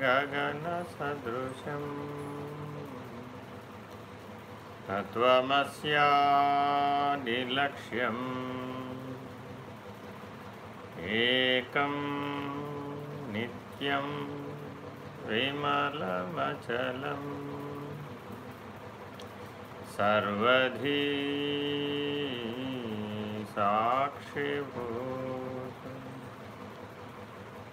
गगनसदृशम्। तत्त्वमस्यादिलक्ष्यम् एकं नित्यं विमलमचलम्। सर्वधी साक्षिभूतम्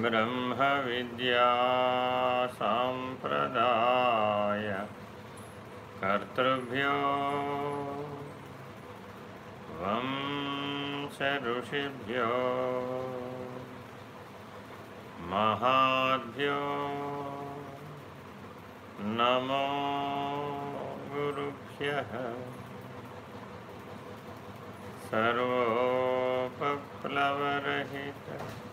ब्रह्मविद्यासाम्प्रदाय कर्तृभ्यो वंशऋषिभ्यो महाभ्यो नमो गुरुभ्यः सर्वोपप्लवरहित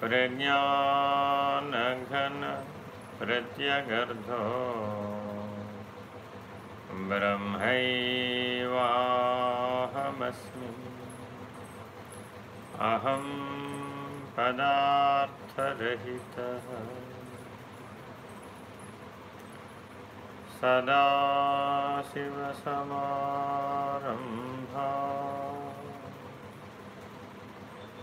प्रज्ञानघन प्रत्यगर्धो। ब्रह्मैवाहमस्मि। अहं पदार्थरहितः। सदाशिवसमारम्भा।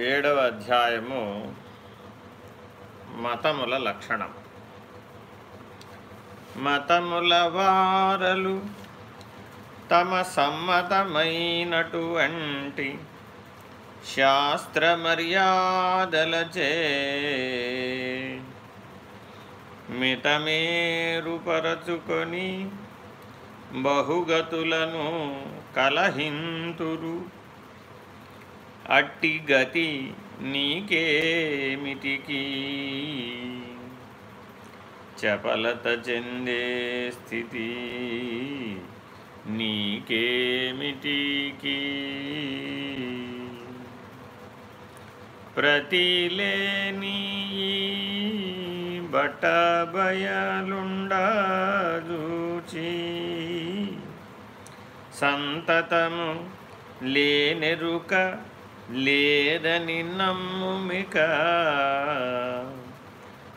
ఏడవ అధ్యాయము మతముల లక్షణం. మతముల వారలు తమ సమ్మతమైనటువంటి శాస్త్ర మర్యాదలచే మితమేరుపరచుకొని బహుగతులను కలహింతురు. అట్టి గతి నీకేమిటికి? చపలత చెందే స్థితి నీకేమిటికి? ప్రతిలేని బట్టబయలుండూచి సంతతము లేనెరుక లేదని నమ్ముమిక.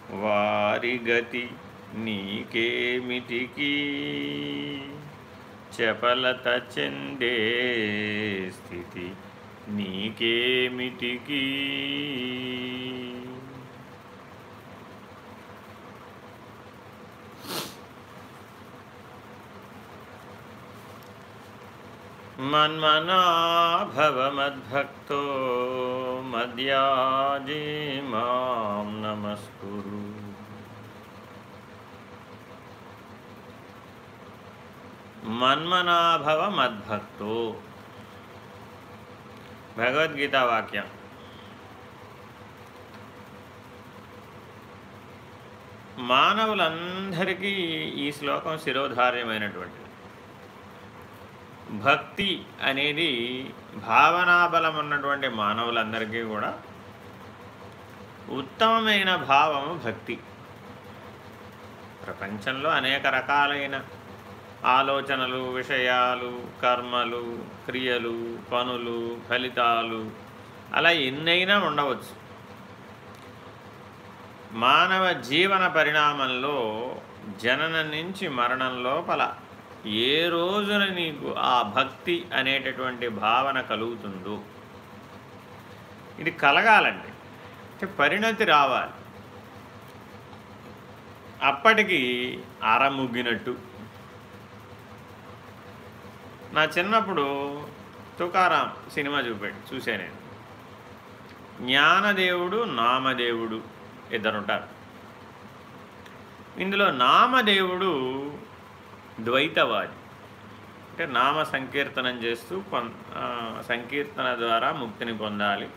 వారి గతి నీకేమిటికి? చపలత చెందే స్థితి నీకేమిటికి? మన్మనాభవమద్భక్తో మద్యాజీ మాం నమస్కురు మన్మనాభవ మద్భక్తో భగవద్గీత వాక్యం మానవులందరికీ ఈ శ్లోకం శిరోధార్యమైనటువంటిది. భక్తి అనేది భావనాబలం ఉన్నటువంటి మానవులందరికీ కూడా ఉత్తమమైన భావము భక్తి. ప్రపంచంలో అనేక రకాలైన ఆలోచనలు విషయాలు కర్మలు క్రియలు పనులు ఫలితాలు అలా ఎన్నైనా ఉండవచ్చు. మానవ జీవన పరిణామంలో జననం నుంచి మరణం లోపల ఏ రోజున నీకు ఆ భక్తి అనేటటువంటి భావన కలుగుతుందో? ఇది కలగాలండి. అంటే పరిణతి రావాలి. అప్పటికి అరముగ్గినట్టు నా చిన్నప్పుడు తుకారాం సినిమా చూపాడు చూశాను నేను. జ్ఞానదేవుడు నామదేవుడు ఇద్దరుంటారు. ఇందులో నామదేవుడు ద్వైతవాది. అంటే నామ సంకీర్తనం చేస్తూ సంకీర్తన ద్వారా ముక్తిని పొందాలి.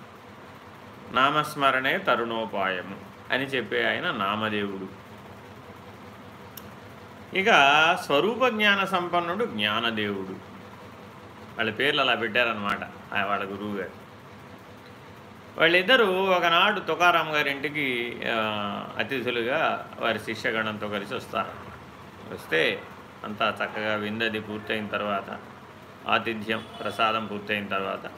నామస్మరణే తరుణోపాయము అని చెప్పే ఆయన నామదేవుడు. ఇక స్వరూప జ్ఞాన సంపన్నుడు జ్ఞానదేవుడు. వాళ్ళ పేర్లు అలా పెట్టారనమాట వాళ్ళ గురువు గారు వాళ్ళిద్దరూ ఒకనాడు తుకారాం గారింటికి అతిథులుగా వారి శిష్యగణంతో కలిసి వస్తారు వస్తే అంతా చక్కగా విందది పూర్తయిన తర్వాత ఆతిథ్యం ప్రసాదం పూర్తయిన తర్వాత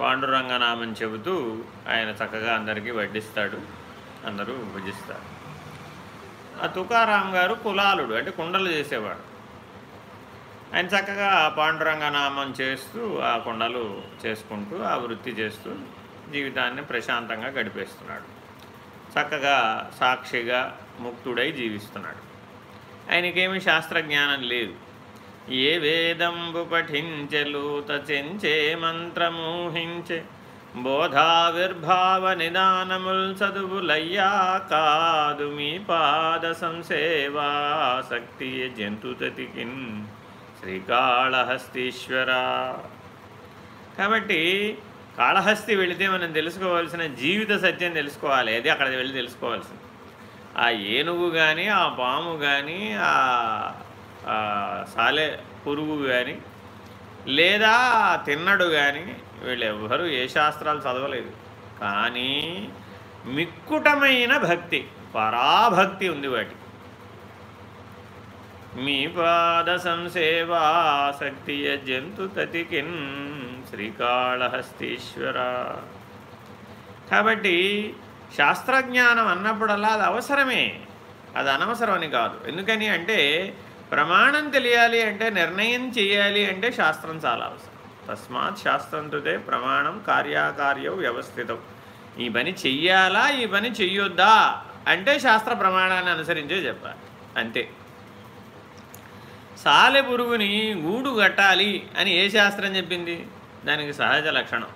పాండురంగనామని చెబుతూ ఆయన చక్కగా అందరికీ వడ్డిస్తాడు అందరూ భుజిస్తారు. ఆ తుకారాం గారు కులాలుడు అంటే కుండలు చేసేవాడు. ఆయన చక్కగా పాండురంగనామం చేస్తూ ఆ కుండలు చేసుకుంటూ ఆ వృత్తి చేస్తూ జీవితాన్ని ప్రశాంతంగా గడిపేస్తున్నాడు. చక్కగా సాక్షిగా ముక్తుడై జీవిస్తున్నాడు. ఆయనకేమి శాస్త్రజ్ఞానం లేదు. ఏ వేదంబు పఠించెలూత చెంచే మంత్రమూహించే బోధావిర్భావ నిదానముల్ చదువులయ్యా కాదు మీ పాద సంసేవాసక్తి జంతుతతికిన్ శ్రీకాళహస్తీశ్వర. కాబట్టి కాళహస్తి వెళితే మనం తెలుసుకోవాల్సిన జీవిత సత్యం తెలుసుకోవాలి. అది అక్కడ వెళ్ళి తెలుసుకోవాల్సింది. ఆ ఏనుగు కానీ ఆ పాము కానీ ఆ సాలె పురుగు కానీ లేదా తిన్నడు కానీ వీళ్ళెవ్వరూ ఏ శాస్త్రాలు చదవలేదు. కానీ మిక్కుటమైన భక్తి పరాభక్తి ఉంది వాటి. మీ పాద సంసేవాసక్తి జంతు తతికిన్ శ్రీకాళహస్తీశ్వర. కాబట్టి శాస్త్రజ్ఞానం అన్నప్పుడల్లా అది అవసరమే. అది అనవసరం అని కాదు. ఎందుకని అంటే ప్రమాణం తెలియాలి అంటే నిర్ణయం చేయాలి అంటే శాస్త్రం చాలా అవసరం. తస్మాత్ శాస్త్రంతుతే ప్రమాణం కార్యాకార్యం వ్యవస్థితం. ఈ పని చెయ్యాలా? ఈ పని చెయ్యొద్దా? అంటే శాస్త్ర ప్రమాణాన్ని అనుసరించే చెప్పాలి. అంతే. సాలె పురుగుని గూడు కట్టాలి అని ఏ శాస్త్రం చెప్పింది? దానికి సహజ లక్షణం.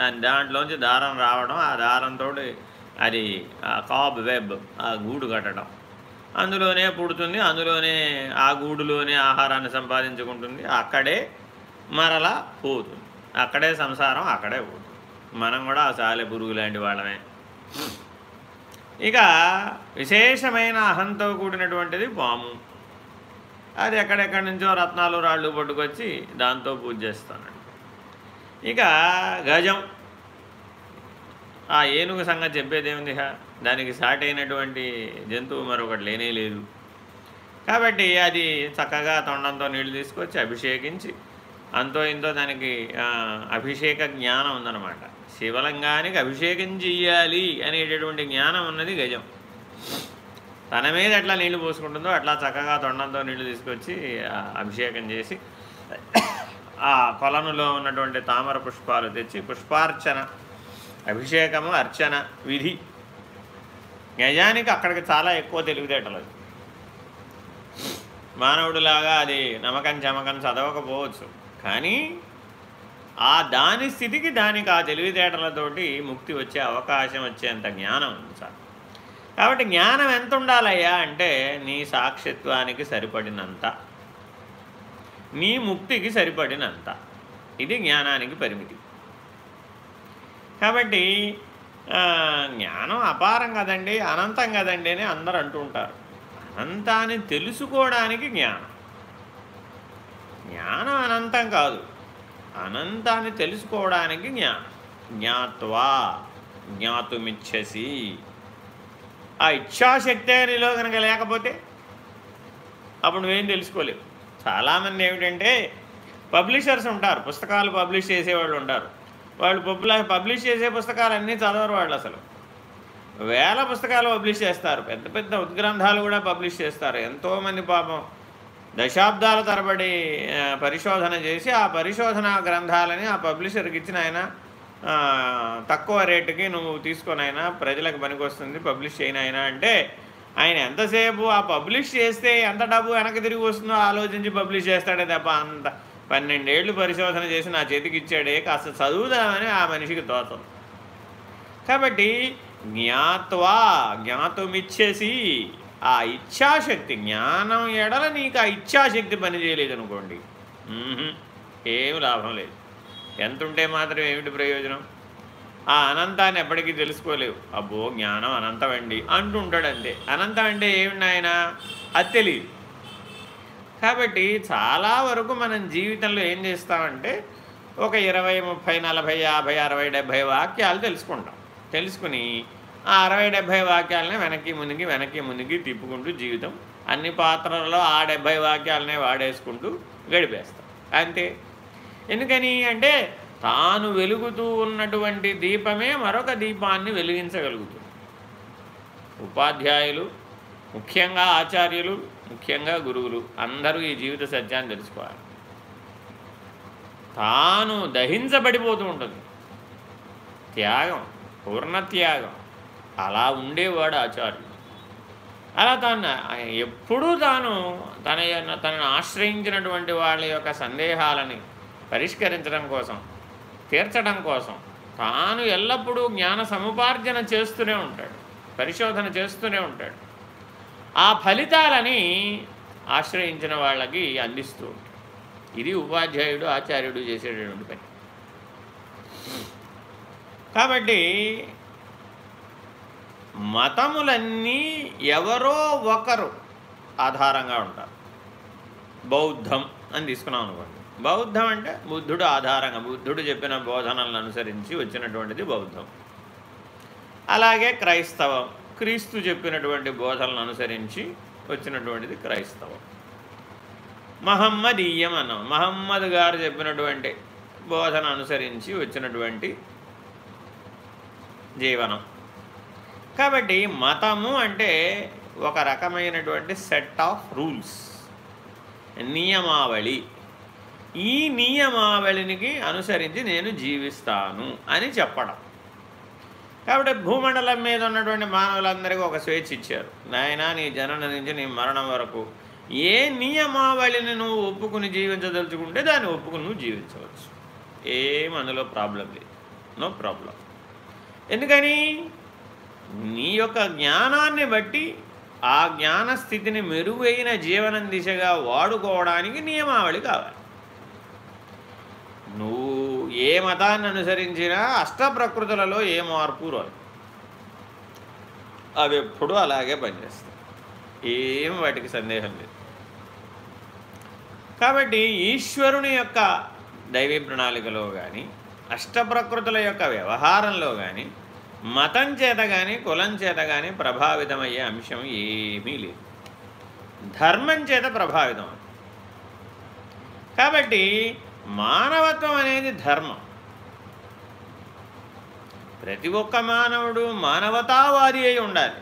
దాని దాంట్లోంచి దారం రావడం ఆ దారంతో అది కాబ్ వెబ్ ఆ గూడు కట్టడం. అందులోనే పుడుతుంది అందులోనే ఆ గూడులోనే ఆహారాన్ని సంపాదించుకుంటుంది అక్కడే మరలా పోతుంది. అక్కడే సంసారం అక్కడే పోతుంది. మనం కూడా ఆ సాలె పురుగు లాంటి వాళ్ళమే. ఇక విశేషమైన అహంతో కూడినటువంటిది పాము. అది ఎక్కడెక్కడి నుంచో రత్నాలు రాళ్ళు పట్టుకొచ్చి దాంతో పూజ చేస్తానండి. ఇక గజం. ఆ ఏనుగు సంగతి చెప్పేదేముంది దానికి సాటి అయినటువంటి జంతువు మరొకటి లేనే లేదు. కాబట్టి అది చక్కగా తొండంతో నీళ్ళు తీసుకొచ్చి అభిషేకించి అంతో ఇంతో దానికి అభిషేక జ్ఞానం ఉందన్నమాట. శివలింగానికి అభిషేకం చెయ్యాలి అనేటటువంటి జ్ఞానం ఉన్నది గజం. తన మీద ఎట్లా నీళ్ళు పోసుకుంటుందో అట్లా చక్కగా తొండంతో నీళ్ళు తీసుకొచ్చి అభిషేకం చేసి ఆ కొలనులో ఉన్నటువంటి తామర పుష్పాలు తెచ్చి పుష్పార్చన అభిషేకము అర్చన విధి. నిజానికి అక్కడికి చాలా ఎక్కువ తెలివితేటలు మానవుడిలాగా అది నమ్మకం చమకం చదవకపోవచ్చు. కానీ ఆ దాని స్థితికి దానికి ఆ తెలివితేటలతోటి ముక్తి వచ్చే అవకాశం వచ్చేంత జ్ఞానం ఉంది సార్. కాబట్టి జ్ఞానం ఎంత ఉండాలయ్యా అంటే నీ సాక్షిత్వానికి సరిపడినంత నీ ముక్తికి సరిపడినంత. ఇది జ్ఞానానికి పరిమితి. కాబట్టి జ్ఞానం అపారం కదండి అనంతం కదండి అని అందరు అంటూ ఉంటారు. అనంతాన్ని తెలుసుకోవడానికి జ్ఞానం. జ్ఞానం అనంతం కాదు. అనంతాన్ని తెలుసుకోవడానికి జ్ఞానం. జ్ఞాత్వా జ్ఞాతుమిచ్చసి ఆ ఇచ్ఛాశక్తి నీలో కనుక లేకపోతే అప్పుడు నువ్వేం తెలుసుకోలేవు. చాలామంది ఏమిటంటే పబ్లిషర్స్ ఉంటారు. పుస్తకాలు పబ్లిష్ చేసేవాళ్ళు ఉంటారు. వాళ్ళు పబ్ల పబ్లిష్ చేసే పుస్తకాలు అన్నీ చదవరు వాళ్ళు అసలు. వేల పుస్తకాలు పబ్లిష్ చేస్తారు. పెద్ద పెద్ద ఉద్గ్రంథాలు కూడా పబ్లిష్ చేస్తారు. ఎంతోమంది పాపం దశాబ్దాల తరబడి పరిశోధన చేసి ఆ పరిశోధన గ్రంథాలని ఆ పబ్లిషర్కి ఇచ్చిన ఆయన తక్కువ రేటుకి నువ్వు తీసుకొనైనా ప్రజలకు పనికొస్తుంది పబ్లిష్ చేయనైనా అంటే ఆయన ఎంతసేపు ఆ పబ్లిష్ చేస్తే ఎంత డబ్బు వెనక్కి తిరిగి వస్తుందో ఆలోచించి పబ్లిష్ చేస్తాడే తప్ప అంత పన్నెండేళ్ళు పరిశోధన చేసి నా చేతికి ఇచ్చాడే కాస్త చదువుదామని ఆ మనిషికి తోచదు కాబట్టి జ్ఞాత్వా జ్ఞాతమిచ్చేసి ఆ ఇచ్ఛాశక్తి జ్ఞానం ఎడల నీకు ఆ ఇచ్ఛాశక్తి పనిచేయలేదు అనుకోండి ఏమి లాభం లేదు. ఎంత ఉంటే మాత్రం ఏమిటి ప్రయోజనం? ఆ అనంతాన్ని ఎప్పటికీ తెలుసుకోలేవు. అబ్బో జ్ఞానం అనంతమండి అంటుంటాడు అంతే. అనంతం అంటే ఏమిటి ఆయన అది తెలియదు కాబట్టి చాలా వరకు మనం జీవితంలో ఏం చేస్తామంటే ఒక ఇరవై ముప్పై నలభై యాభై అరవై డెబ్భై వాక్యాలు తెలుసుకుంటాం. తెలుసుకుని ఆ అరవై డెబ్భై వాక్యాలనే వెనక్కి మునిగి వెనక్కి మునిగి తిప్పుకుంటూ జీవితం అన్ని పాత్రలలో ఆ డెబ్భై వాక్యాలనే వాడేసుకుంటూ గడిపేస్తాం. అంతే. ఎందుకని అంటే తాను వెలుగుతూ ఉన్నటువంటి దీపమే మరొక దీపాన్ని వెలిగించగలుగుతుంది. ఉపాధ్యాయులు ముఖ్యంగా ఆచార్యులు ముఖ్యంగా గురువులు అందరూ ఈ జీవిత సత్యాన్ని తెలుసుకోవాలి. తాను దహించబడిపోతూ ఉంటుంది. త్యాగం పూర్ణ త్యాగం అలా ఉండేవాడు ఆచార్యుడు. అలా తాను ఎప్పుడూ తాను తన తనను ఆశ్రయించినటువంటి వాళ్ళ యొక్క సందేహాలని పరిష్కరించడం కోసం తీర్చడం కోసం తాను ఎల్లప్పుడూ జ్ఞాన సముపార్జన చేస్తూనే ఉంటాడు పరిశోధన చేస్తూనే ఉంటాడు. ఆ ఫలితాలని ఆశ్రయించిన వాళ్ళకి అందిస్తూ ఉంటాడు. ఇది ఉపాధ్యాయుడు ఆచార్యుడు చేసేటటువంటి పని. కాబట్టి మతములన్నీ ఎవరో ఒకరు ఆధారంగా ఉంటారు. బౌద్ధం అని తీసుకున్నాం అనుకోండి. బౌద్ధం అంటే బుద్ధుడు ఆధారంగా బుద్ధుడు చెప్పిన బోధనలను అనుసరించి వచ్చినటువంటిది బౌద్ధం. అలాగే క్రైస్తవం. క్రీస్తు చెప్పినటువంటి బోధనలను అనుసరించి వచ్చినటువంటిది క్రైస్తవం. మహమ్మదీయం అన్నాం మహమ్మద్ గారు చెప్పినటువంటి బోధన అనుసరించి వచ్చినటువంటి జీవనం. కాబట్టి మతము అంటే ఒక రకమైనటువంటి సెట్ ఆఫ్ రూల్స్ నియమావళి. ఈ నియమావళినికి అనుసరించి నేను జీవిస్తాను అని చెప్పడం. కాబట్టి భూమండలం మీద ఉన్నటువంటి మానవులందరికీ ఒక స్వేచ్ఛ ఇచ్చారు. నాయన నీ జనన నుంచి నీ మరణం వరకు ఏ నియమావళిని నువ్వు ఒప్పుకుని జీవించదలుచుకుంటే దాన్ని ఒప్పుకుని నువ్వు జీవించవచ్చు. ఏం అందులో ప్రాబ్లం లేదు. No problem. ఎందుకని? నీ యొక్క జ్ఞానాన్ని బట్టి ఆ జ్ఞాన స్థితిని మెరుగైన జీవనం దిశగా వాడుకోవడానికి నియమావళి కావాలి. నువ్వు ఏ మతాన్ని అనుసరించినా అష్టప్రకృతులలో ఏ మార్పు రాదు. అవి ఎప్పుడూ అలాగే పనిచేస్తాయి. ఏం వాటికి సందేహం లేదు. కాబట్టి ఈశ్వరుని యొక్క దైవీ ప్రణాళికలో కానీ అష్టప్రకృతుల యొక్క వ్యవహారంలో కానీ మతం చేత కానీ కులం చేత కానీ ప్రభావితమయ్యే అంశం ఏమీ లేదు. ధర్మం చేత ప్రభావితం కాబట్టి మానవత్వం అనేది ధర్మం. ప్రతి ఒక్క మానవుడు మానవతావాది అయి ఉండాలి.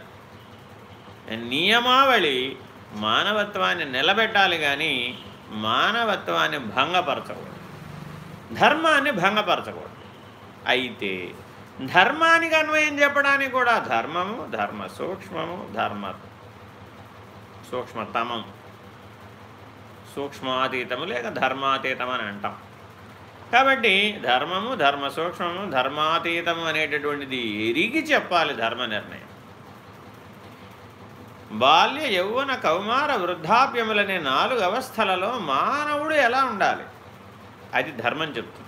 నియమావళి మానవత్వాన్ని నిలబెట్టాలి కానీ మానవత్వాన్ని భంగపరచకూడదు. ధర్మాన్ని భంగపరచకూడదు. అయితే ధర్మానికి అన్వయం చెప్పడానికి కూడా ధర్మము ధర్మ సూక్ష్మము ధర్మ సూక్ష్మతమం సూక్ష్మాతీతము లేక ధర్మాతీతం అని అంటాం. కాబట్టి ధర్మము ధర్మ సూక్ష్మము ధర్మాతీతము అనేటటువంటిది ఎరిగి చెప్పాలి ధర్మ నిర్ణయం. బాల్య యౌవన కౌమార వృద్ధాప్యములనే నాలుగు అవస్థలలో మానవుడు ఎలా ఉండాలి? అది ధర్మం చెప్తుంది.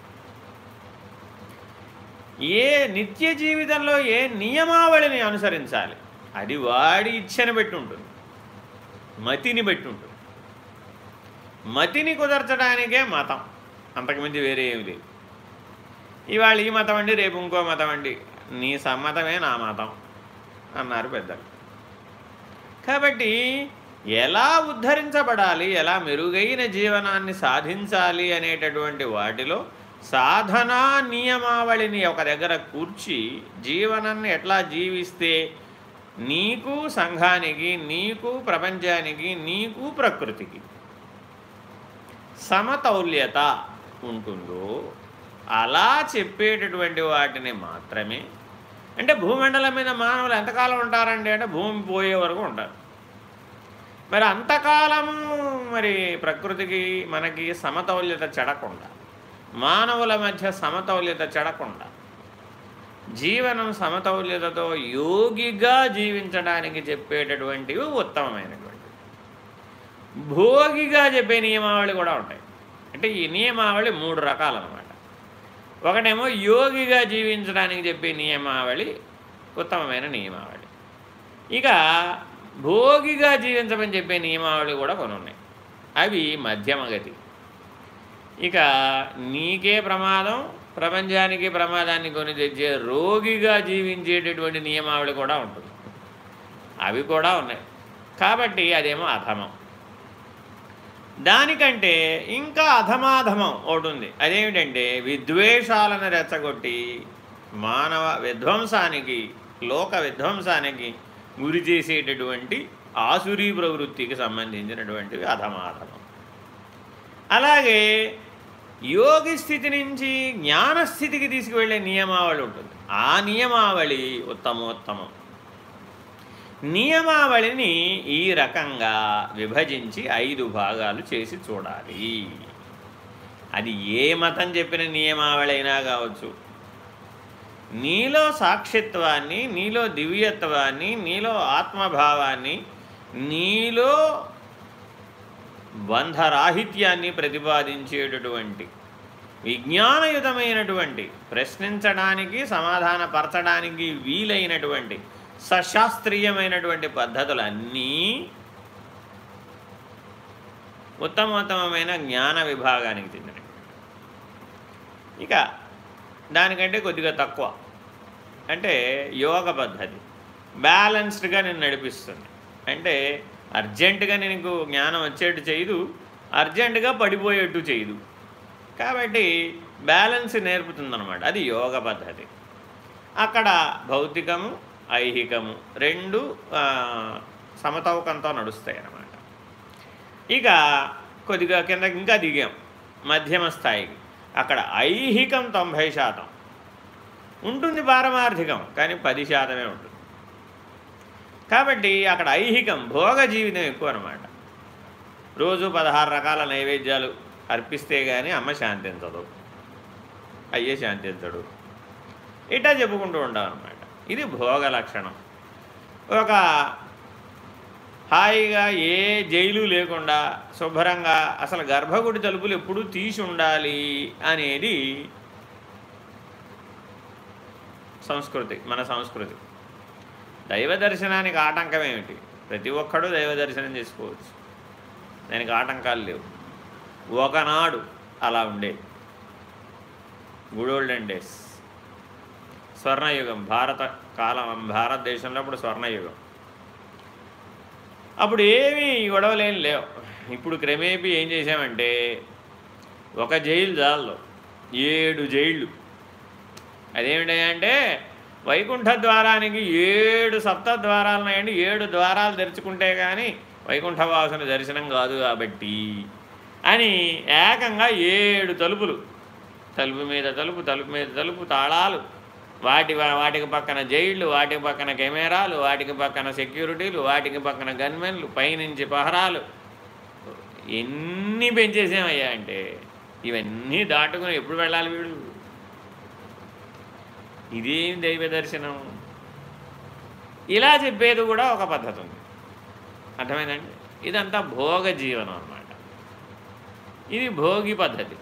ఏ నిత్య జీవితంలో ఏ నియమావళిని అనుసరించాలి? అది వాడి ఇచ్చని బట్టి ఉంటుంది మతిని బట్టి ఉంటుంది మతిని కుదర్చడానికే మతం. అంతకుమించి వేరే ఏమి లేదు ఇవాళ ఈ మతం అండి రేపు ఇంకో మతం అండి. నీ సమ్మతమే నా మతం అన్నారు పెద్దలు. కాబట్టి ఎలా ఉద్ధరించబడాలి ఎలా మెరుగైన జీవనాన్ని సాధించాలి అనేటటువంటి వాటిలో సాధనా నియమావళిని ఒక దగ్గర కూర్చి జీవనాన్ని ఎట్లా జీవిస్తే నీకు సంఘానికి నీకు ప్రపంచానికి నీకు ప్రకృతికి సమతౌల్యత ఉంటుందో అలా చెప్పేటటువంటి వాటిని మాత్రమే. అంటే భూమండలం మీద మానవులు ఎంతకాలం ఉంటారండి? అంటే భూమి పోయే వరకు ఉంటారు. మరి అంతకాలము మరి ప్రకృతికి మనకి సమతౌల్యత చెడకుండా మానవుల మధ్య సమతౌల్యత చెడకుండా జీవనం సమతౌల్యతతో యోగిగా జీవించడానికి చెప్పేటటువంటివి ఉత్తమమైనటువంటి భోగిగా చెప్పే నియమావళి కూడా ఉంటాయి. అంటే ఈ నియమావళి మూడు రకాలన్నమాట. ఒకటేమో యోగిగా జీవించడానికి చెప్పే నియమావళి ఉత్తమమైన నియమావళి. ఇక భోగిగా జీవించమని చెప్పే నియమావళి కూడా కొన్ని ఉన్నాయి. అవి మధ్యమగతి. ఇక నీకే ప్రమాదం ప్రపంచానికి ప్రమాదాన్ని కొని తెచ్చే రోగిగా జీవించేటటువంటి నియమావళి కూడా ఉంటుంది. అవి కూడా ఉన్నాయి. కాబట్టి అదేమో అధమం. దానికంటే ఇంకా అధమాధమం ఒకటి ఉంది. అదేమిటంటే విద్వేషాలను రెచ్చగొట్టి మానవ విధ్వంసానికి లోక విధ్వంసానికి గురి చేసేటటువంటి ఆసురీ ప్రవృత్తికి సంబంధించినటువంటివి అధమాధమం. అలాగే యోగి స్థితి నుంచి జ్ఞానస్థితికి తీసుకువెళ్ళే నియమావళి ఉంటుంది. ఆ నియమావళి ఉత్తమోత్తమం. నియమావళిని ఈ రకంగా విభజించి ఐదు భాగాలు చేసి చూడాలి. అది ఏ మతం చెప్పిన నియమావళి అయినా కావచ్చు. నీలో సాక్షిత్వాన్ని నీలో దివ్యత్వాన్ని నీలో ఆత్మభావాన్ని నీలో బంధరాహిత్యాన్ని ప్రతిపాదించేటటువంటి విజ్ఞానయుతమైనటువంటి ప్రశ్నించడానికి సమాధానపరచడానికి వీలైనటువంటి సశాస్త్రీయమైనటువంటి పద్ధతులన్నీ ఉత్తమోత్తమైన జ్ఞాన విభాగానికి చెందినవి. ఇక దానికంటే కొద్దిగా తక్కువ. అంటే యోగ పద్ధతి. బ్యాలెన్స్డ్గా నేను నడిపిస్తుంది అంటే అర్జెంటుగా నీకు జ్ఞానం వచ్చేట్టు చేయదు. అర్జెంటుగా పడిపోయేట్టు చేయదు. కాబట్టి బ్యాలెన్స్ నేర్పుతుందన్నమాట. అది యోగ పద్ధతి. అక్కడ భౌతికము ఐహికము. రెండు సమతౌకంతో నడుస్తాయి అన్నమాట ఇక కొద్దిగా కింద ఇంకా దిగాం. మధ్యమ స్థాయికి. అక్కడ ఐహికం తొంభై శాతం. ఉంటుంది పారమార్థికం కానీ పది శాతమే ఉంటుంది. కాబట్టి అక్కడ ఐహికం భోగ జీవితం ఎక్కువ అనమాట రోజు పదహారు రకాల నైవేద్యాలు అర్పిస్తే కానీ అమ్మ శాంతించదు. అయ్యే శాంతించడు. ఇట్లా చెప్పుకుంటూ ఉంటాం అనమాట ఇది భోగ లక్షణం. ఒక హాయిగా ఏ జైలు లేకుండా శుభ్రంగా అసలు గర్భగుడి తలుపులు ఎప్పుడూ తీసి ఉండాలి అనేది సంస్కృతి మన సంస్కృతి. దైవ దర్శనానికి ఆటంకం ఏమిటి? ప్రతి ఒక్కడూ దైవ దర్శనం చేసుకోవచ్చు. దానికి ఆటంకాలు లేవు. ఒకనాడు అలా ఉండేది గుడ్ ఓల్డెన్ డేస్. స్వర్ణయుగం భారత కాలం భారతదేశంలో అప్పుడు స్వర్ణయుగం. అప్పుడు ఏమీ గొడవలేం లేవు. ఇప్పుడు క్రమేపీ ఏం చేసామంటే ఒక జైలు జాల్లో ఏడు జైళ్ళు. అదేమిటంటే వైకుంఠ ద్వారానికి ఏడు సప్త ద్వారాలు ఉన్నాయండి. ఏడు ద్వారాలు తెరుచుకుంటే కానీ వైకుంఠవాసుని దర్శనం కాదు కాబట్టి అని ఏకంగా ఏడు తలుపులు. తలుపు మీద తలుపు తలుపు మీద తలుపు తాళాలు. వాటి వాటికి పక్కన జైళ్ళు వాటికి పక్కన కెమెరాలు వాటికి పక్కన సెక్యూరిటీలు వాటికి పక్కన గన్మెన్లు పైనుంచి పహరాలు. ఎన్ని పెంచేసామయ్యా అంటే ఇవన్నీ దాటుకుని ఎప్పుడు వెళ్ళాలి వీడు ఇదేం దైవ దర్శనం? ఇలా చెప్పేది కూడా ఒక పద్ధతి ఉంది. అర్థమైందండి? ఇదంతా భోగ జీవనం అన్నమాట. ఇది భోగి పద్ధతి.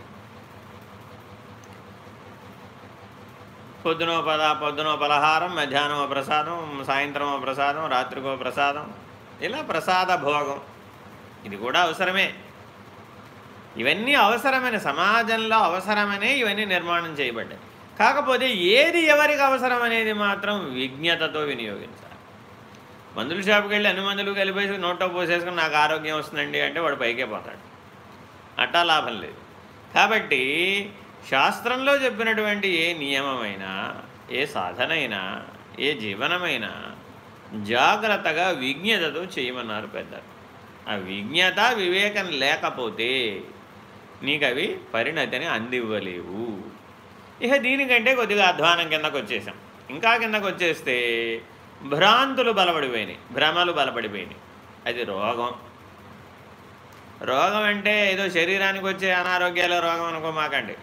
పొద్దునో పద పొద్దునో పలహారం మధ్యాహ్నమో ప్రసాదం సాయంత్రమో ప్రసాదం రాత్రికో ప్రసాదం. ఇలా ప్రసాద భోగం. ఇది కూడా అవసరమే. ఇవన్నీ అవసరమైన సమాజంలో అవసరమనే ఇవన్నీ నిర్మాణం చేయబడ్డాయి. కాకపోతే ఏది ఎవరికి అవసరం అనేది మాత్రం విజ్ఞతతో వినియోగించాలి. మందుల షాప్కి వెళ్ళి అన్ని మందులు కలిపేసి నోట్లో పోసేసుకుని నాకు ఆరోగ్యం వస్తుందండి అంటే వాడు పైకే పోతాడు. అట్టా లాభం లేదు. కాబట్టి శాస్త్రంలో చెప్పినటువంటి ఏ నియమమైనా ఏ సాధనైనా ఏ జీవనమైనా జాగ్రత్తగా విజ్ఞతతో చేయమన్నారు పెద్దలు. ఆ విజ్ఞత వివేకం లేకపోతే నీకు అవి పరిణతిని అందివ్వలేవు. ఇక దీనికంటే కొద్దిగా అధ్వానం కిందకు వచ్చేసాం. ఇంకా కిందకు వచ్చేస్తే భ్రాంతులు బలపడిపోయినాయి భ్రమలు బలపడిపోయినాయి. అది రోగం. రోగం అంటే ఏదో శరీరానికి వచ్చే అనారోగ్యాలు రోగం అనుకోమాకండి.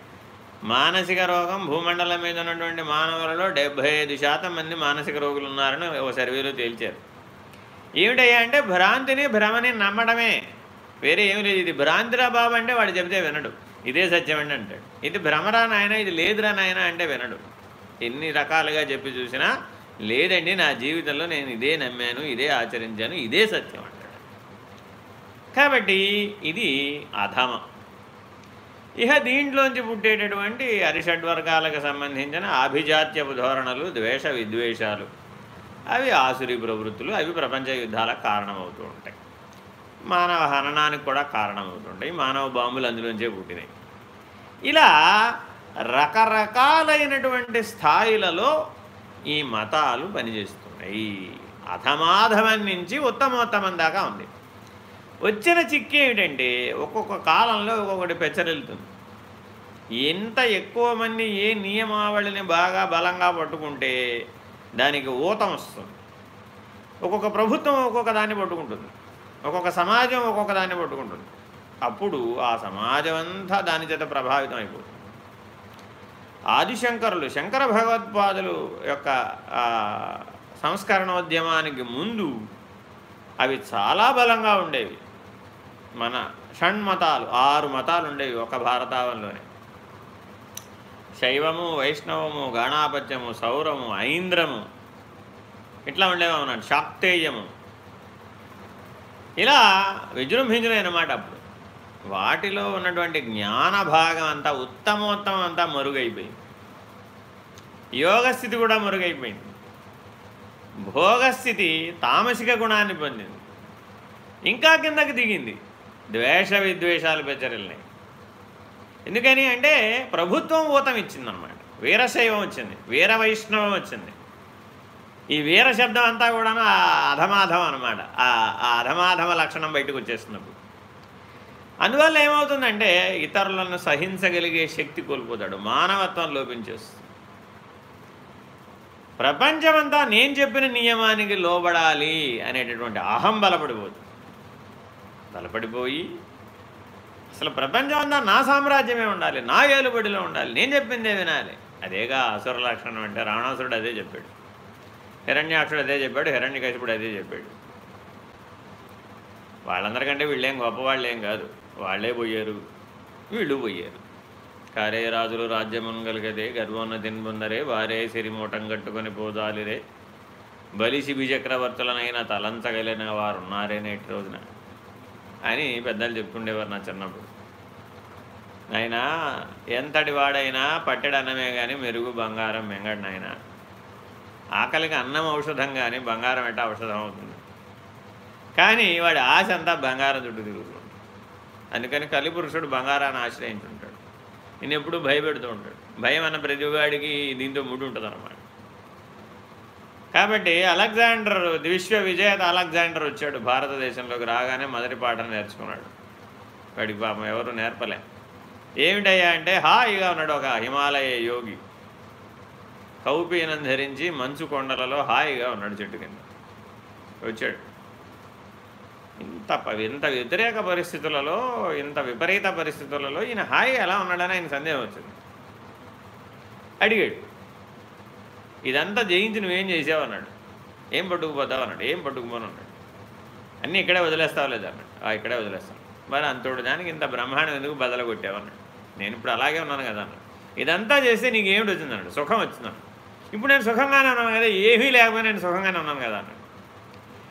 మానసిక రోగం భూమండలం మీద ఉన్నటువంటి మానవులలో డెబ్భై ఐదు శాతం మంది మానసిక రోగులు ఉన్నారని ఓ సర్వేలో తేల్చారు. ఏమిటయ్యా అంటే భ్రాంతిని భ్రమని నమ్మడమే. వేరే ఏమి లేదు. ఇది భ్రాంతిరా బాబు అంటే వాడు చెబితే వినడు. ఇదే సత్యం అండి అంటాడు. ఇది భ్రమరా నాయన ఇది లేదురా నాయన అంటే వినడు. ఎన్ని రకాలుగా చెప్పి చూసినా లేదండి నా జీవితంలో నేను ఇదే నమ్మాను ఇదే ఆచరించాను ఇదే సత్యం అంటాడు. కాబట్టి ఇది అధమం. ఇహ దీంట్లోంచి పుట్టేటటువంటి అరిషడ్వర్గాలకు సంబంధించిన ఆభిజాత్యపు ధోరణలు ద్వేష విద్వేషాలు అవి ఆసురి ప్రవృత్తులు అవి ప్రపంచ యుద్ధాలకు కారణమవుతూ ఉంటాయి. మానవ హననానికి కూడా కారణమవుతుంటాయి మానవ బాంబులు అందులోంచే పుట్టినాయి. ఇలా రకరకాలైనటువంటి స్థాయిలలో ఈ మతాలు పనిచేస్తున్నాయి. అధమాధమం నుంచి ఉత్తమోత్తమం దాకా ఉంది. వచ్చిన చిక్కు ఏమిటంటే ఒక్కొక్క కాలంలో ఒక్కొక్కటి పెచ్చరిల్లుతుంది. ఎంత ఎక్కువ మంది ఏ నియమావళిని బాగా బలంగా పట్టుకుంటే దానికి ఊతం వస్తుంది. ఒక్కొక్క ప్రభుత్వం ఒక్కొక్క దాన్ని పట్టుకుంటుంది. ఒక్కొక్క సమాజం ఒక్కొక్క దాన్ని పట్టుకుంటుంది. అప్పుడు ఆ సమాజం అంతా దాని చేత ప్రభావితం అయిపోతుంది ఆదిశంకరులు శంకర భగవత్పాదులు యొక్క సంస్కరణోద్యమానికి ముందు అవి చాలా బలంగా ఉండేవి. మన షణ్మతాలు ఆరు మతాలు ఉండేవి ఒక భారతావంలోనే శైవము వైష్ణవము గణాపత్యము సౌరము ఐంద్రము ఇట్లా ఉండేవి అన్నాడు శాక్తేయము. ఇలా విజృంభించినాయన్నమాట అప్పుడు. వాటిలో ఉన్నటువంటి జ్ఞాన భాగం అంతా ఉత్తమోత్తమం అంతా మరుగైపోయింది. యోగస్థితి కూడా మరుగైపోయింది. భోగస్థితి తామసిక గుణాన్ని పొందింది. ఇంకా కిందకి దిగింది. ద్వేష విద్వేషాలు పెచ్చరిల్లినాయి. ఎందుకని అంటే ప్రభుత్వం ఊతం ఇచ్చిందనమాట వీరశైవం వచ్చింది వీర వైష్ణవం వచ్చింది. ఈ వీర శబ్దం అంతా కూడా అధమాధం అనమాట ఆ అధమాధమ లక్షణం బయటకు వచ్చేస్తున్నప్పుడు. అందువల్ల ఏమవుతుందంటే ఇతరులను సహించగలిగే శక్తి కోల్పోతాడు మానవత్వం లోపించేస్తుంది. ప్రపంచమంతా నేను చెప్పిన నియమానికి లోబడాలి అనేటటువంటి అహం బలపడిపోతుంది. తలపడిపోయి అసలు ప్రపంచం అంతా నా సామ్రాజ్యమే ఉండాలి నా ఏలుబడిలో ఉండాలి నేను చెప్పిందే వినాలి? అదేగా అసుర లక్షణం అంటే రావణాసురుడు అదే చెప్పాడు. హిరణ్యాక్షుడు అదే చెప్పాడు హిరణ్యకశిపుడు అదే చెప్పాడు. వాళ్ళందరికంటే వీళ్ళేం గొప్పవాళ్ళు ఏం కాదు. వాళ్ళే పోయారు వీళ్ళు పోయారు. కారే రాజులు రాజ్యముంగలిగదే గర్వోన్నతిని తిన్బుందరే వారే సిరిమూటం కట్టుకొని పోదాలిరే బలిసి బిచక్రవర్తులనైనా తలంచగలిగిన వారు ఉన్నారే నేటి రోజున. అని పెద్దలు చెప్తుండేవారు నా చిన్నప్పుడు. నాయనా ఎంతటి వాడైనా పట్టెడు అన్నమే కానీ మెరుగు బంగారం మెంగడు నాయన. ఆకలికి అన్నం ఔషధం కానీ బంగారం ఎట్ట ఔషధం అవుతుంది. కానీ వాడి ఆశ అంతా బంగారం చుట్టూ తిరుగుతుంటాడు అందుకని కలిపురుషుడు బంగారాన్ని ఆశ్రయించుంటాడు. నేను ఎప్పుడూ భయపెడుతూ ఉంటాడు. భయం అన్న ప్రతివాడికి దీంతో ముడి ఉంటుంది అన్నమాట కాబట్టి అలెగ్జాండర్ విశ్వ విజేత అలెగ్జాండర్ వచ్చాడు. భారతదేశంలోకి రాగానే మొదటి పాఠం నేర్చుకున్నాడు. వాడికి పాపం ఎవరు నేర్పలే. ఏమిటయ్యా అంటే హాయిగా ఉన్నాడు ఒక హిమాలయ యోగి. కౌపీనం ధరించి మంచు కొండలలో హాయిగా ఉన్నాడు చెట్టు కింద. వచ్చాడు. ఇంత ఇంత వ్యతిరేక పరిస్థితులలో ఇంత విపరీత పరిస్థితులలో ఈయన హాయి ఎలా ఉన్నాడని ఆయన సందేహం వచ్చింది. అడిగాడు. ఇదంతా జయించి నువ్వేం చేసావు అన్నాడు. ఏం పట్టుకుపోతావు అన్నాడు. ఏం పట్టుకుపోను అన్నాడు. అన్నీ ఇక్కడే వదిలేస్తావు లేదా అన్నాడు. ఇక్కడే వదిలేస్తాను. మరి అంతోడు దానికి ఇంత బ్రహ్మాండం ఎందుకు బదల అన్నాడు. నేను ఇప్పుడు అలాగే ఉన్నాను కదా అన్నాడు. ఇదంతా చేస్తే నీకు ఏమిటి వచ్చిందన్నాడు సుఖం వచ్చిందన్నాడు ఇప్పుడు నేను సుఖంగానే ఉన్నాను కదా. ఏమీ లేకపోయినా నేను సుఖంగానే ఉన్నాను కదా అన్నాడు.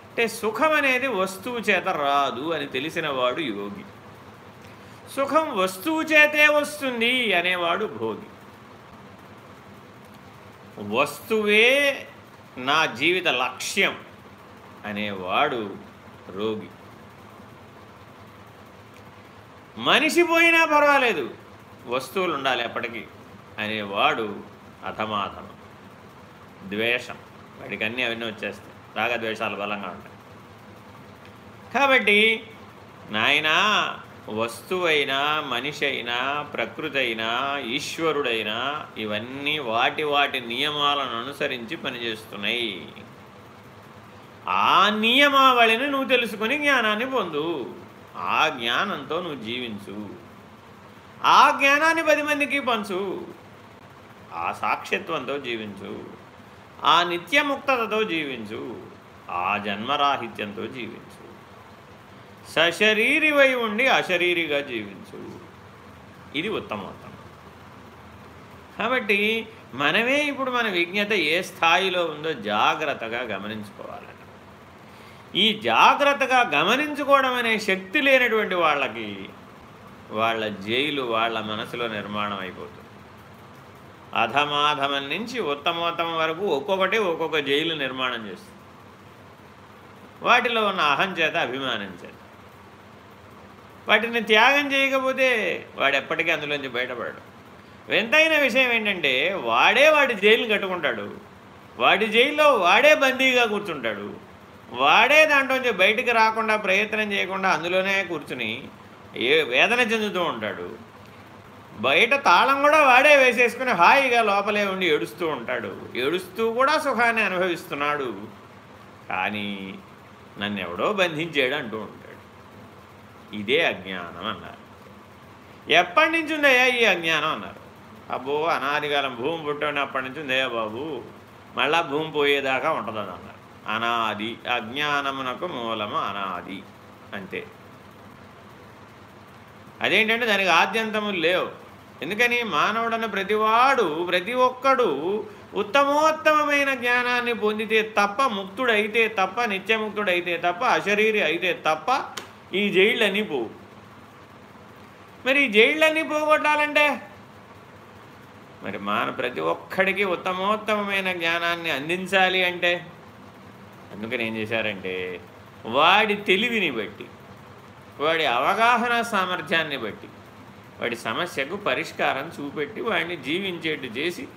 అంటే సుఖం అనేది వస్తువు చేత రాదు అని తెలిసిన వాడు యోగి. సుఖం వస్తువు చేతే వస్తుంది అనేవాడు భోగి. వస్తువే నా జీవిత లక్ష్యం అనేవాడు రోగి. మనిషి పోయినా పర్వాలేదు వస్తువులు ఉండాలి ఎప్పటికీ అనేవాడు అధమాధం ద్వేషం. వాడికి అన్నీ అవన్నీ వచ్చేస్తాయి. రాగద్వేషాలు బలంగా ఉంటాయి. కాబట్టి నాయనా వస్తువైనా మనిషి అయినా ప్రకృతి అయినా ఈశ్వరుడైనా ఇవన్నీ వాటి వాటి నియమాలను అనుసరించి పనిచేస్తున్నాయి. ఆ నియమావళిని నువ్వు తెలుసుకొని జ్ఞానాన్ని పొందు. ఆ జ్ఞానంతో నువ్వు జీవించు. ఆ జ్ఞానాన్ని పది మందికి పంచు. ఆ సాక్షిత్వంతో జీవించు. ఆ నిత్యముక్తతతో జీవించు. ఆ జన్మరాహిత్యంతో జీవించు. సశరీరివై ఉండి అశరీరిగా జీవించు. ఇది ఉత్తమోత్తమం. కాబట్టి మనమే ఇప్పుడు మన విజ్ఞత ఏ స్థాయిలో ఉందో జాగ్రత్తగా గమనించుకోవాలట ఈ జాగ్రత్తగా గమనించుకోవడం అనే శక్తి లేనటువంటి వాళ్ళకి వాళ్ళ జైలు వాళ్ళ మనసులో నిర్మాణం అయిపోతుంది. అధమాధమం నుంచి ఉత్తమోత్తమం వరకు ఒక్కొక్కటి ఒక్కొక్క జైలు నిర్మాణం చేస్తుంది. వాటిలో ఉన్న అహం చేత అభిమానం చేత. వాటిని త్యాగం చేయకపోతే వాడు ఎప్పటికీ అందులోంచి బయటపడడు. వింతైన విషయం ఏంటంటే వాడే వాడి జైలుని కట్టుకుంటాడు. వాడి జైల్లో వాడే బందీగా కూర్చుంటాడు. వాడే దాంట్లోంచి బయటికి రాకుండా ప్రయత్నం చేయకుండా అందులోనే కూర్చుని ఏ వేదన చెందుతూ ఉంటాడు. బయట తాళం కూడా వాడే వేసేసుకుని హాయిగా లోపలే ఉండి ఏడుస్తూ ఉంటాడు. ఏడుస్తూ కూడా సుఖాన్ని అనుభవిస్తున్నాడు. కానీ నన్ను ఎవడో బంధించాడు అంటూ ఉంటాడు. ఇదే అజ్ఞానం అన్నారు. ఎప్పటి నుంచి ఉందయ్యా ఈ అజ్ఞానం అన్నారు. అబ్బో అనాదికాలం భూమి పుట్టండి అప్పటి నుంచి ఉందయ్యా బాబు. మళ్ళా భూమి పోయేదాకా ఉంటుందని అన్నారు. అనాది అజ్ఞానమునకు మూలము అనాది అంతే. అదేంటంటే దానికి ఆద్యంతములు లేవు. ఎందుకని? మానవుడన్న ప్రతివాడు ప్రతి ఒక్కడు ఉత్తమోత్తమైన జ్ఞానాన్ని పొందితే తప్ప ముక్తుడైతే తప్ప నిత్యముక్తుడైతే తప్ప అశరీరి అయితే తప్ప ఈ జైళ్ళన్నీ పోవు మరి ఈ జైళ్ళన్నీ పోగొట్టాలంటే? మరి మాన ప్రతి ఒక్కడికి ఉత్తమోత్తమైన జ్ఞానాన్ని అందించాలి అంటే? అందుకని ఏం చేశారంటే వాడి తెలివిని బట్టి వాడి అవగాహన సామర్థ్యాన్ని బట్టి వాడి సమస్యకు పరిష్కారం చూపెట్టి వాడిని జీవించేట్టు చేసి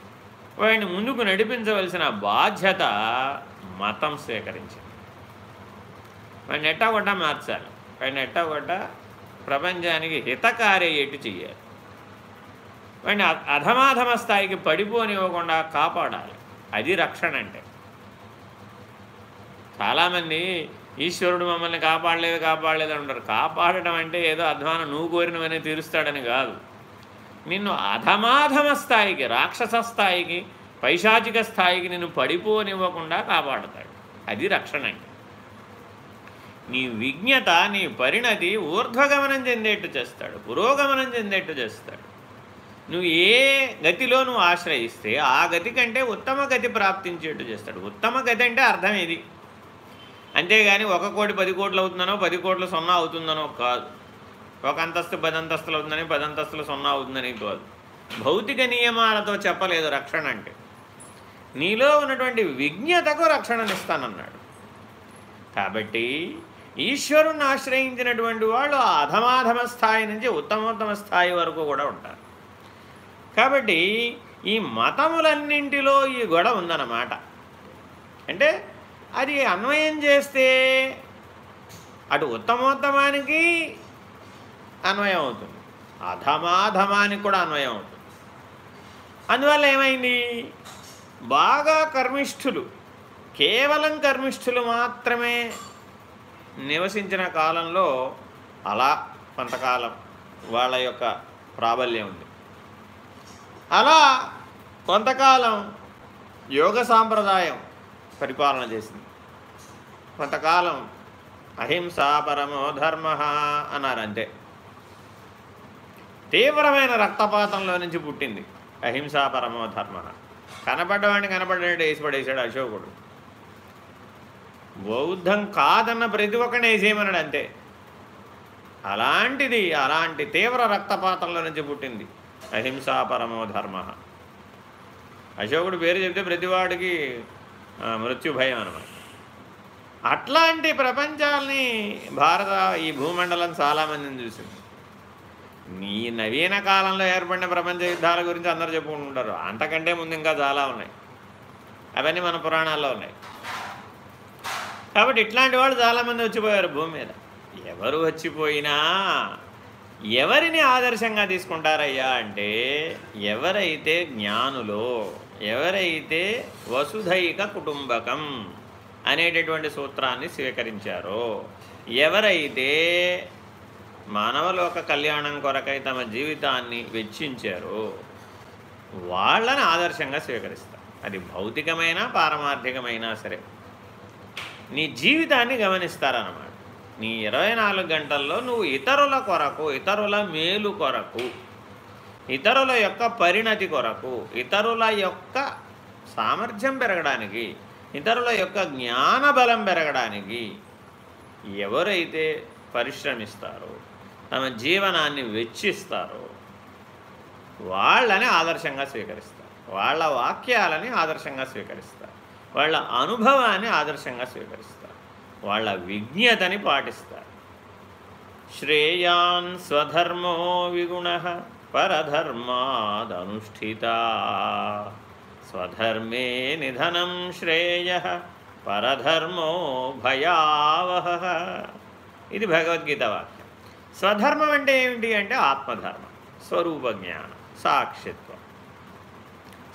వాడిని ముందుకు నడిపించవలసిన బాధ్యత మతం స్వీకరించింది. వాడిని ఎట్టా ఎట్టాగొట్ట మార్చాలి? వాడిని ఎట్టాగొట్ట ప్రపంచానికి హితకారయ్యేట్టు చేయాలి వాడిని అధమాధమ స్థాయికి పడిపోనివ్వకుండా కాపాడాలి. అది రక్షణ అంటే. చాలామంది ఈశ్వరుడు మమ్మల్ని కాపాడలేదు కాపాడలేదు అంటారు. కాపాడటం అంటే ఏదో అధ్వానం నువ్వు కోరినవనే తీరుస్తాడని కాదు. నిన్ను అధమాధమ స్థాయికి రాక్షస స్థాయికి పైశాచిక స్థాయికి నిన్ను పడిపోనివ్వకుండా కాపాడతాడు. అది రక్షణ అంటే. నీ విజ్ఞత నీ పరిణతి ఊర్ధ్వగమనం చెందేట్టు చేస్తాడు పురోగమనం చెందేట్టు చేస్తాడు. నువ్వు ఏ గతిలో నువ్వు ఆశ్రయిస్తే ఆ గతి కంటే ఉత్తమ గతి ప్రాప్తించేట్టు చేస్తాడు. ఉత్తమ గతి అంటే అర్థం ఇది. అంతేగాని ఒక కోటి పది కోట్లు అవుతుందనో పది కోట్లు సున్నా అవుతుందనో కాదు. ఒక అంతస్తు పది అంతస్తులు అవుతుందని పది అంతస్తులు సున్నా అవుతుందని కాదు. భౌతిక నియమాలతో చెప్పలేదు రక్షణ అంటే. నీలో ఉన్నటువంటి విజ్ఞతకు రక్షణనిస్తానన్నాడు. కాబట్టి ఈశ్వరుణ్ణి ఆశ్రయించినటువంటి వాళ్ళు అధమాధమ స్థాయి నుంచి ఉత్తమోత్తమ స్థాయి వరకు కూడా ఉంటారు. కాబట్టి ఈ మతములన్నింటిలో ఈ గొడవ ఉందన్నమాట. అంటే అది అన్వయం చేస్తే అటు ఉత్తమోత్తమానికి అన్వయం అవుతుంది. అధమాధమానికి కూడా అన్వయం అవుతుంది. అందువల్ల ఏమైంది? బాగా కర్మిష్ఠులు కేవలం కర్మిష్ఠులు మాత్రమే నివసించిన కాలంలో అలా కొంతకాలం వాళ్ళ యొక్క ప్రాబల్యం ఉంది. అలా కొంతకాలం యోగ సాంప్రదాయం పరిపాలన చేసింది. కొంతకాలం అహింసాపరమో ధర్మ అన్నారు అంతే తీవ్రమైన రక్తపాతంలో నుంచి పుట్టింది అహింసా పరమో ధర్మ. కనపడ్డవాడిని కనపడ్డాడు వేసి పడేసాడు అశోకుడు. బౌద్ధం కాదన్న ప్రతి ఒక్కడిని వేసేయమన్నాడు అంతే అలాంటిది అలాంటి తీవ్ర రక్తపాతంలో నుంచి పుట్టింది. అహింసా పరమో ధర్మ. అశోకుడు పేరు చెప్తే ప్రతివాడికి మృత్యు భయం అనమాట అట్లాంటి ప్రపంచాలని భారత ఈ భూమండలం చాలామందిని చూసింది. ఈ నవీన కాలంలో ఏర్పడిన ప్రపంచ యుద్ధాల గురించి అందరూ చెప్పుకుంటుంటారు. అంతకంటే ముందు ఇంకా చాలా ఉన్నాయి. అవన్నీ మన పురాణాల్లో ఉన్నాయి. కాబట్టి ఇట్లాంటి వాళ్ళు చాలామంది వచ్చిపోయారు భూమి మీద. ఎవరు వచ్చిపోయినా ఎవరిని ఆదర్శంగా తీసుకుంటారయ్యా అంటే ఎవరైతే జ్ఞానులో ఎవరైతే వసుధైక కుటుంబకం అనేటటువంటి సూత్రాన్ని స్వీకరించారో ఎవరైతే మానవలోక కళ్యాణం కొరకై తమ జీవితాన్ని వెచ్చించారో వాళ్ళని ఆదర్శంగా స్వీకరిస్తారు. అది భౌతికమైన పారమార్థికమైనా సరే. నీ జీవితాన్ని గమనిస్తారన్నమాట. నీ ఇరవై నాలుగు గంటల్లో నువ్వు ఇతరుల కొరకు ఇతరుల మేలు కొరకు ఇతరుల యొక్క పరిణతి కొరకు ఇతరుల యొక్క సామర్థ్యం పెరగడానికి ఇతరుల యొక్క జ్ఞానబలం పెరగడానికి ఎవరైతే పరిశ్రమిస్తారో తమ జీవనాన్ని వెచ్చిస్తారో వాళ్ళని ఆదర్శంగా స్వీకరిస్తారు. వాళ్ళ వాక్యాలని ఆదర్శంగా స్వీకరిస్తారు. వాళ్ళ అనుభవాన్ని ఆదర్శంగా స్వీకరిస్తారు. వాళ్ళ విజ్ఞతని పాటిస్తారు. శ్రేయాన్ స్వధర్మో విగుణ పరధర్మాదనుష్ఠిత. స్వధర్మే నిధనం శ్రేయ పరధర్మో భయావహ. ఇది భగవద్గీత వాక్యం. స్వధర్మం అంటే ఏమిటి అంటే ఆత్మధర్మం స్వరూప జ్ఞానం సాక్షిత్వం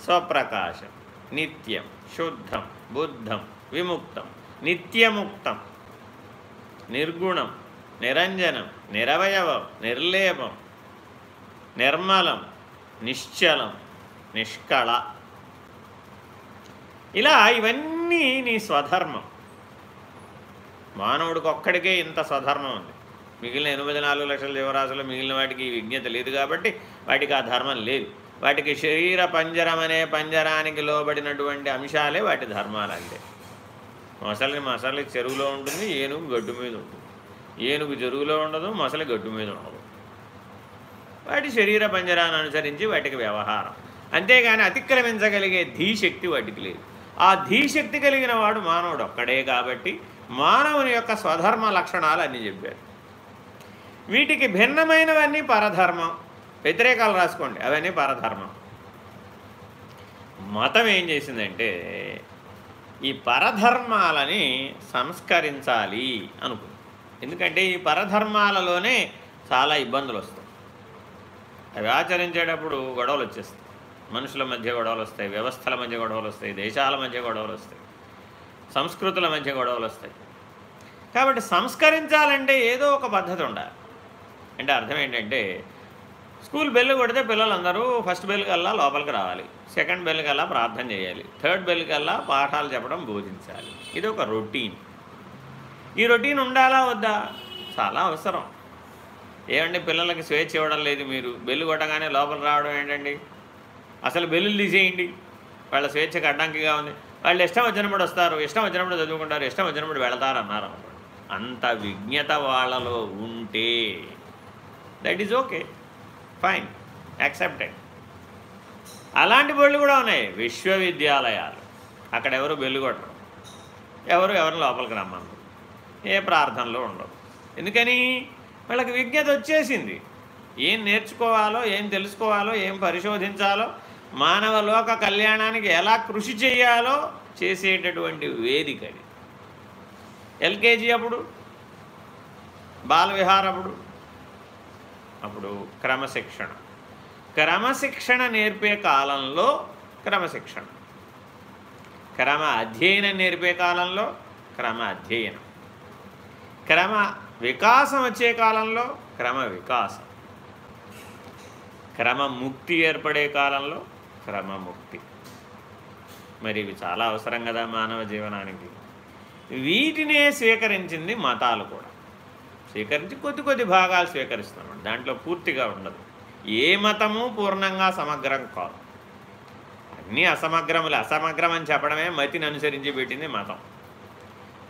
స్వప్రకాశం నిత్యం శుద్ధం బుద్ధం విముక్తం నిత్యముక్తం నిర్గుణం నిరంజనం నిరవయవం నిర్లేపం నిర్మలం నిశ్చలం నిష్కళ ఇలా ఇవన్నీ నీ స్వధర్మం. మానవుడికి ఒక్కడికే ఇంత స్వధర్మం ఉంది. మిగిలిన ఎనిమిది నాలుగు లక్షల జీవరాశులు మిగిలిన వాటికి విజ్ఞత లేదు కాబట్టి వాటికి ఆ ధర్మం లేదు. వాటికి శరీర పంజరం అనే పంజరానికి లోబడినటువంటి అంశాలే వాటి ధర్మాలు అంటే మొసలి మొసలి చెరువులో ఉంటుంది ఏనుగు గడ్డు మీద ఉంటుంది. ఏనుగు చెరువులో ఉండదు మొసలి గడ్డు మీద ఉండదు. వాటి శరీర పంజరాన్ని అనుసరించి వాటికి వ్యవహారం. అంతేగాని అతిక్రమించగలిగే ధీశక్తి వాటికి లేదు. ఆ ధీశక్తి కలిగిన వాడు మానవుడు ఒక్కడే కాబట్టి మానవుని యొక్క స్వధర్మ లక్షణాలు అన్నీ చెప్పారు. వీటికి భిన్నమైనవన్నీ పరధర్మం. వ్యతిరేకాలు రాసుకోండి. అవన్నీ పరధర్మం. మతం ఏం చేసిందంటే ఈ పరధర్మాలని సంస్కరించాలి అనుకుంది. ఎందుకంటే ఈ పరధర్మాలలోనే చాలా ఇబ్బందులు వస్తాయి అవి ఆచరించేటప్పుడు గొడవలు వచ్చేస్తాయి మనుషుల మధ్య గొడవలు వస్తాయి వ్యవస్థల మధ్య గొడవలు వస్తాయి దేశాల మధ్య గొడవలు వస్తాయి సంస్కృతుల మధ్య గొడవలు వస్తాయి కాబట్టి సంస్కరించాలంటే ఏదో ఒక పద్ధతి ఉండాలి. అంటే అర్థం ఏంటంటే స్కూల్ బెల్ కొడితే పిల్లలందరూ ఫస్ట్ బెల్ కల్లా లోపలికి రావాలి. సెకండ్ బెల్ కల్లా ప్రార్థన చేయాలి. థర్డ్ బెల్ కల్లా పాఠాలు చెప్పడం బోధించాలి. ఇది ఒక రొటీన్. ఈ రొటీన్ ఉండాలా వద్దా? చాలా అవసరం. ఏమండి పిల్లలకి స్వేచ్ఛ ఇవ్వడం లేదు మీరు. బెల్లు కొట్టగానే లోపల రావడం ఏంటండి? అసలు బెల్లులు తీసేయండి. వాళ్ళ స్వేచ్ఛకు అడ్డంకిగా ఉంది. వాళ్ళు ఇష్టం వచ్చినప్పుడు వస్తారు ఇష్టం వచ్చినప్పుడు చదువుకుంటారు ఇష్టం వచ్చినప్పుడు వెళతారు అన్నారు అంత విజ్ఞత వాళ్ళలో ఉంటే that is okay. Fine accepted అలాంటి బళ్ళు కూడా ఉన్నాయి. విశ్వవిద్యాలయాలు. అక్కడ ఎవరు బెల్లు కొట్టరు. ఎవరు ఎవరు లోపలికి రమ్మన్నారు ఏ ప్రార్థనలు ఉండవు. ఎందుకని? వాళ్ళకి విజ్ఞత వచ్చేసింది. ఏం నేర్చుకోవాలో ఏం తెలుసుకోవాలో ఏం పరిశోధించాలో మానవ లోక కళ్యాణానికి ఎలా కృషి చేయాలో చేసేటటువంటి వేదికది ఎల్కేజీ అప్పుడు బాల విహారప్పుడు అప్పుడు క్రమశిక్షణ. క్రమశిక్షణ నేర్పే కాలంలో క్రమశిక్షణ. క్రమ అధ్యయనం నేర్పే కాలంలో క్రమ అధ్యయనం. క్రమ వికాసం వచ్చే కాలంలో క్రమ వికాసం. క్రమ ముక్తి ఏర్పడే కాలంలో క్రమముక్తి మరి ఇవి చాలా అవసరం కదా మానవ జీవనానికి. వీటినే స్వీకరించింది మతాలు కూడా. స్వీకరించి కొద్ది కొద్ది భాగాలు స్వీకరిస్తున్నాం దాంట్లో పూర్తిగా ఉండదు. ఏ మతము పూర్ణంగా సమగ్రం కాదు. అన్నీ అసమగ్రములు. అసమగ్రం అని చెప్పడమే మతిని అనుసరించి పెట్టింది మతం.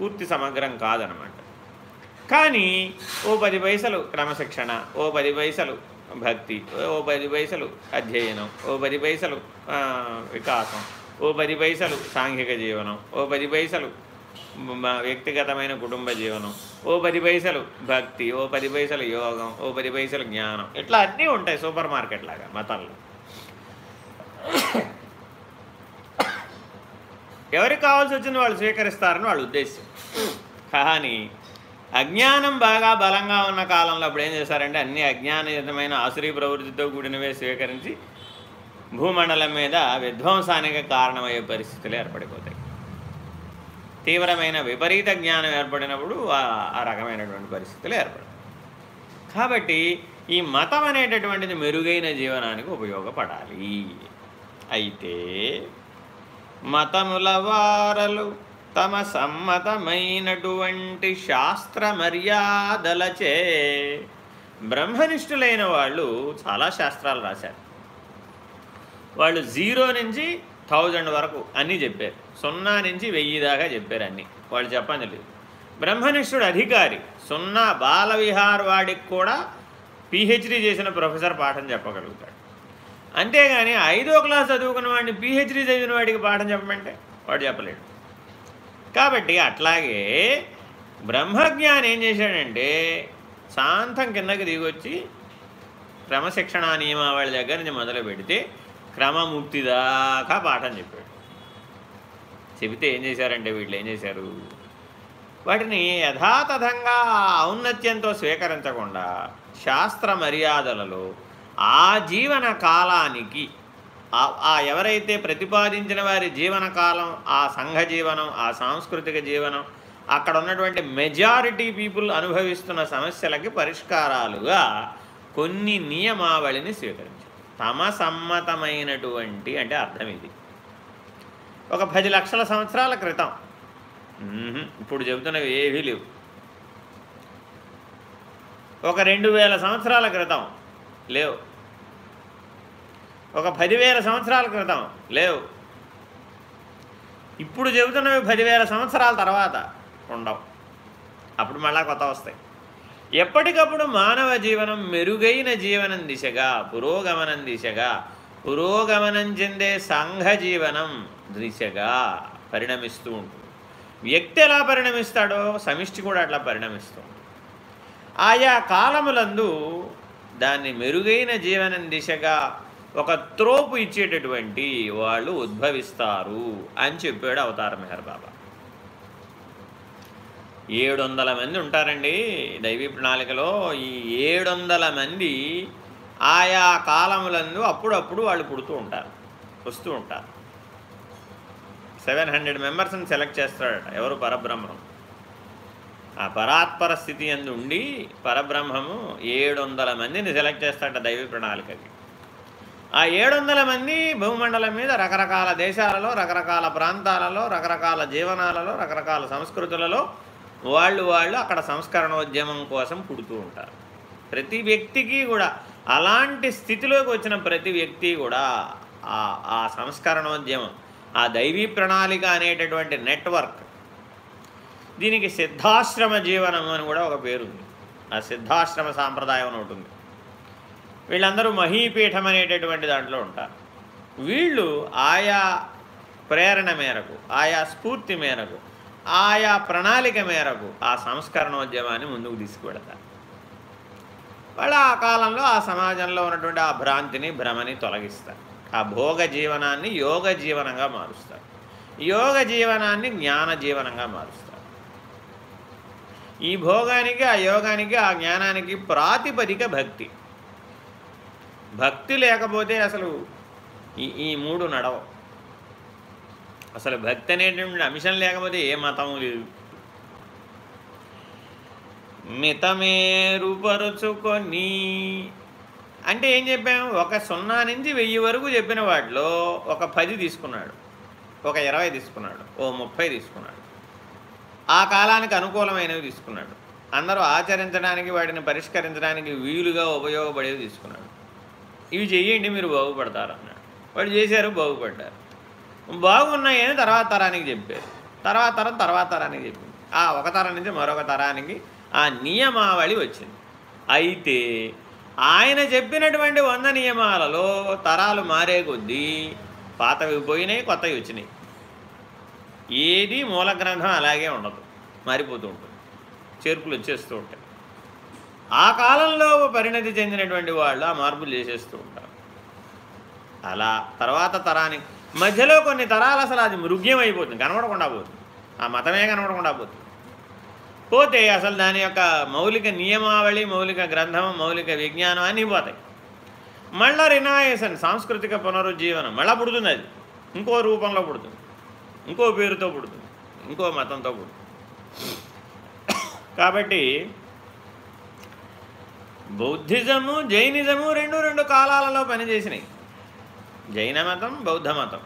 పూర్తి సమగ్రం కాదనమాట. కానీ ఓ పది పైసలు క్రమశిక్షణ ఓ పది పైసలు భక్తి ఓ పది పైసలు అధ్యయనం ఓ పది పైసలు వికాసం ఓ పది పైసలు సాంఘిక జీవనం ఓ పది పైసలు వ్యక్తిగతమైన కుటుంబ జీవనం. ఓ పది పైసలు భక్తి ఓ పది పైసలు యోగం ఓ పది పైసలు జ్ఞానం. ఇట్లా అన్నీ ఉంటాయి సూపర్ మార్కెట్ లాగా మతంలో ఎవరికి కావాల్సి వచ్చింది వాళ్ళు స్వీకరిస్తారని వాళ్ళ ఉద్దేశం. కానీ అజ్ఞానం బాగా బలంగా ఉన్న కాలంలో అప్పుడు ఏం చేశారంటే అన్ని అజ్ఞానయుతమైన ఆసురీ ప్రవృత్తితో కూడినవే స్వీకరించి భూమండలం మీద విధ్వంసానికి కారణమయ్యే పరిస్థితులు ఏర్పడిపోతాయి. తీవ్రమైన విపరీత జ్ఞానం ఏర్పడినప్పుడు ఆ రకమైనటువంటి పరిస్థితులు ఏర్పడతాయి. కాబట్టి ఈ మతం అనేటటువంటిది మెరుగైన జీవనానికి ఉపయోగపడాలి. అయితే మతముల వారలు తమ సమ్మతమైనటువంటి శాస్త్ర మర్యాదలచే బ్రహ్మనిష్ఠులైన వాళ్ళు చాలా శాస్త్రాలు రాశారు. వాళ్ళు జీరో నుంచి థౌజండ్ వరకు అన్నీ చెప్పారు. సున్నా నుంచి వెయ్యి దాకా చెప్పారు అన్నీ. వాళ్ళు చెప్పని లేదు బ్రహ్మనిష్ఠుడు అధికారి. సున్నా బాలవిహార్ వాడికి కూడా పిహెచ్డీ చేసిన ప్రొఫెసర్ పాఠం చెప్పగలుగుతాడు. అంతేగాని ఐదో క్లాస్ చదువుకున్న వాడిని పిహెచ్డీ చదివిన వాడికి పాఠం చెప్పమంటే వాడు చెప్పలేడు. కాబట్టి అట్లాగే బ్రహ్మజ్ఞాని ఏం చేశాడంటే శాంతం కిందకి దిగొచ్చి క్రమశిక్షణా నియమావళి దగ్గర నుంచి మొదలు పెడితే క్రమముక్తి దాకా పాఠం చెప్పాడు. చెబితే ఏం చేశారంటే వీళ్ళు ఏం చేశారు? వాటిని యథాతథంగా ఔన్నత్యంతో స్వీకరించకుండా శాస్త్ర మర్యాదలలో ఆ జీవన కాలానికి ఆ ఎవరైతే ప్రతిపాదించిన వారి జీవన కాలం ఆ సంఘ జీవనం ఆ సాంస్కృతిక జీవనం అక్కడ ఉన్నటువంటి మెజారిటీ పీపుల్ అనుభవిస్తున్న సమస్యలకి పరిష్కారాలుగా కొన్ని నియమావళిని స్వీకరించారు. తమ సమ్మతమైనటువంటి అంటే అర్థం ఇది. ఒక పది లక్షల సంవత్సరాల క్రితం. ఇప్పుడు చెబుతున్నవి ఏవీ లేవు. ఒక రెండు వేల సంవత్సరాల క్రితం. లేవు. ఒక పదివేల సంవత్సరాల క్రితం. లేవు. ఇప్పుడు చెబుతున్నవి పదివేల సంవత్సరాల తర్వాత ఉండవు. అప్పుడు మళ్ళా కొత్త వస్తాయి. ఎప్పటికప్పుడు మానవ జీవనం మెరుగైన జీవనం దిశగా పురోగమనం దిశగా పురోగమనం చెందే సంఘ జీవనం దిశగా పరిణమిస్తూ ఉంటుంది. వ్యక్తి ఎలా పరిణమిస్తాడో సమిష్టి కూడా అట్లా పరిణమిస్తూ ఆయా కాలములందు దాన్ని మెరుగైన జీవనం దిశగా ఒక త్రోపు ఇచ్చేటటువంటి వాళ్ళు ఉద్భవిస్తారు అని చెప్పాడు అవతార మెహర్ బాబా. ఏడు వందల మంది ఉంటారండి దైవీ ప్రణాళికలో. ఈ ఏడు వందల మంది ఆయా కాలములందు అప్పుడప్పుడు వాళ్ళు పుడుతూ ఉంటారు వస్తూ ఉంటారు. సెవెన్ హండ్రెడ్ మెంబర్స్ని సెలెక్ట్ చేస్తాడట ఎవరు పరబ్రహ్మం. ఆ పరాత్పర స్థితి అందు ఉండి పరబ్రహ్మము ఏడు వందల మందిని సెలెక్ట్ చేస్తాడట దైవీ ప్రణాళికకి. ఆ ఏడు వందల మంది భూమండలం మీద రకరకాల దేశాలలో రకరకాల ప్రాంతాలలో రకరకాల జీవనాలలో రకరకాల సంస్కృతులలో వాళ్ళు వాళ్ళు అక్కడ సంస్కరణోద్యమం కోసం పుడుతూ ఉంటారు. ప్రతి వ్యక్తికి కూడా అలాంటి స్థితిలోకి వచ్చిన ప్రతి వ్యక్తి కూడా ఆ సంస్కరణోద్యమం ఆ దైవీ ప్రణాళిక అనేటటువంటి నెట్వర్క్ దీనికి సిద్ధాశ్రమ జీవనం అని కూడా ఒక పేరుంది ఆ సిద్ధాశ్రమ సాంప్రదాయం అని ఉంటుంది వీళ్ళందరూ మహీపీఠం అనేటటువంటి దాంట్లో ఉంటారు. వీళ్ళు ఆయా ప్రేరణ మేరకు ఆయా స్ఫూర్తి మేరకు ఆయా ప్రణాళిక మేరకు ఆ సంస్కరణోద్యమాన్ని ముందుకు తీసుకువెడతారు. వాళ్ళు ఆ కాలంలో ఆ సమాజంలో ఉన్నటువంటి ఆ భ్రాంతిని భ్రమని తొలగిస్తారు. ఆ భోగ జీవనాన్ని యోగ జీవనంగా మారుస్తారు. యోగ జీవనాన్ని జ్ఞాన జీవనంగా మారుస్తారు. ఈ భోగానికి ఆ యోగానికి ఆ జ్ఞానానికి ప్రాతిపదిక భక్తి. భక్తి లేకపోతే అసలు ఈ ఈ మూడు నడవ అసలు భక్తి అనేటువంటి అంశం లేకపోతే ఏ మతం లేదు. మితమేరుపరుచుకొని అంటే ఏం చెప్పాము ఒక సున్నా నుంచి వెయ్యి వరకు చెప్పిన వాటిలో ఒక పది తీసుకున్నాడు. ఒక ఇరవై తీసుకున్నాడు. ఓ ముప్పై తీసుకున్నాడు. ఆ కాలానికి అనుకూలమైనవి తీసుకున్నాడు. అందరూ ఆచరించడానికి వాటిని పరిష్కరించడానికి వీలుగా ఉపయోగపడేవి తీసుకున్నాడు. ఇవి చెయ్యండి మీరు బాగుపడతారు అన్నాడు వాడు చేశారు బాగుపడ్డారు. బాగున్నాయని తర్వాత తరానికి చెప్పారు. తర్వాత తరం తర్వాత తరానికి చెప్పింది. ఆ ఒక తరం నుంచి మరొక తరానికి ఆ నియమావళి వచ్చింది. అయితే ఆయన చెప్పినటువంటి వంద నియమాలలో తరాలు మారే కొద్దీ పాతవి పోయినాయి కొత్తవి వచ్చినాయి. ఏది మూల గ్రంథం అలాగే ఉండదు. మారిపోతూ ఉంటుంది. చేర్పులు వచ్చేస్తూ ఉంటాయి. ఆ కాలంలో పరిణతి చెందినటువంటి వాళ్ళు ఆ మార్పులు చేసేస్తూ ఉంటారు. అలా తర్వాత తరానికి మధ్యలో కొన్ని తరాలు అసలు అది మృగ్యం అయిపోతుంది కనబడకుండా పోతుంది. ఆ మతమే కనబడకుండా పోతుంది. పోతే అసలు దాని యొక్క మౌలిక నియమావళి మౌలిక గ్రంథం మౌలిక విజ్ఞానం అన్నీ పోతాయి. మళ్ళా రినాయసన్ సాంస్కృతిక పునరుజ్జీవనం మళ్ళా పుడుతుంది అది. ఇంకో రూపంలో పుడుతుంది. ఇంకో పేరుతో పుడుతుంది. ఇంకో మతంతో పుడుతుంది. కాబట్టి బౌద్ధిజము జైనిజము రెండు రెండు కాలాలలో పనిచేసినాయి. జైన మతం బౌద్ధ మతం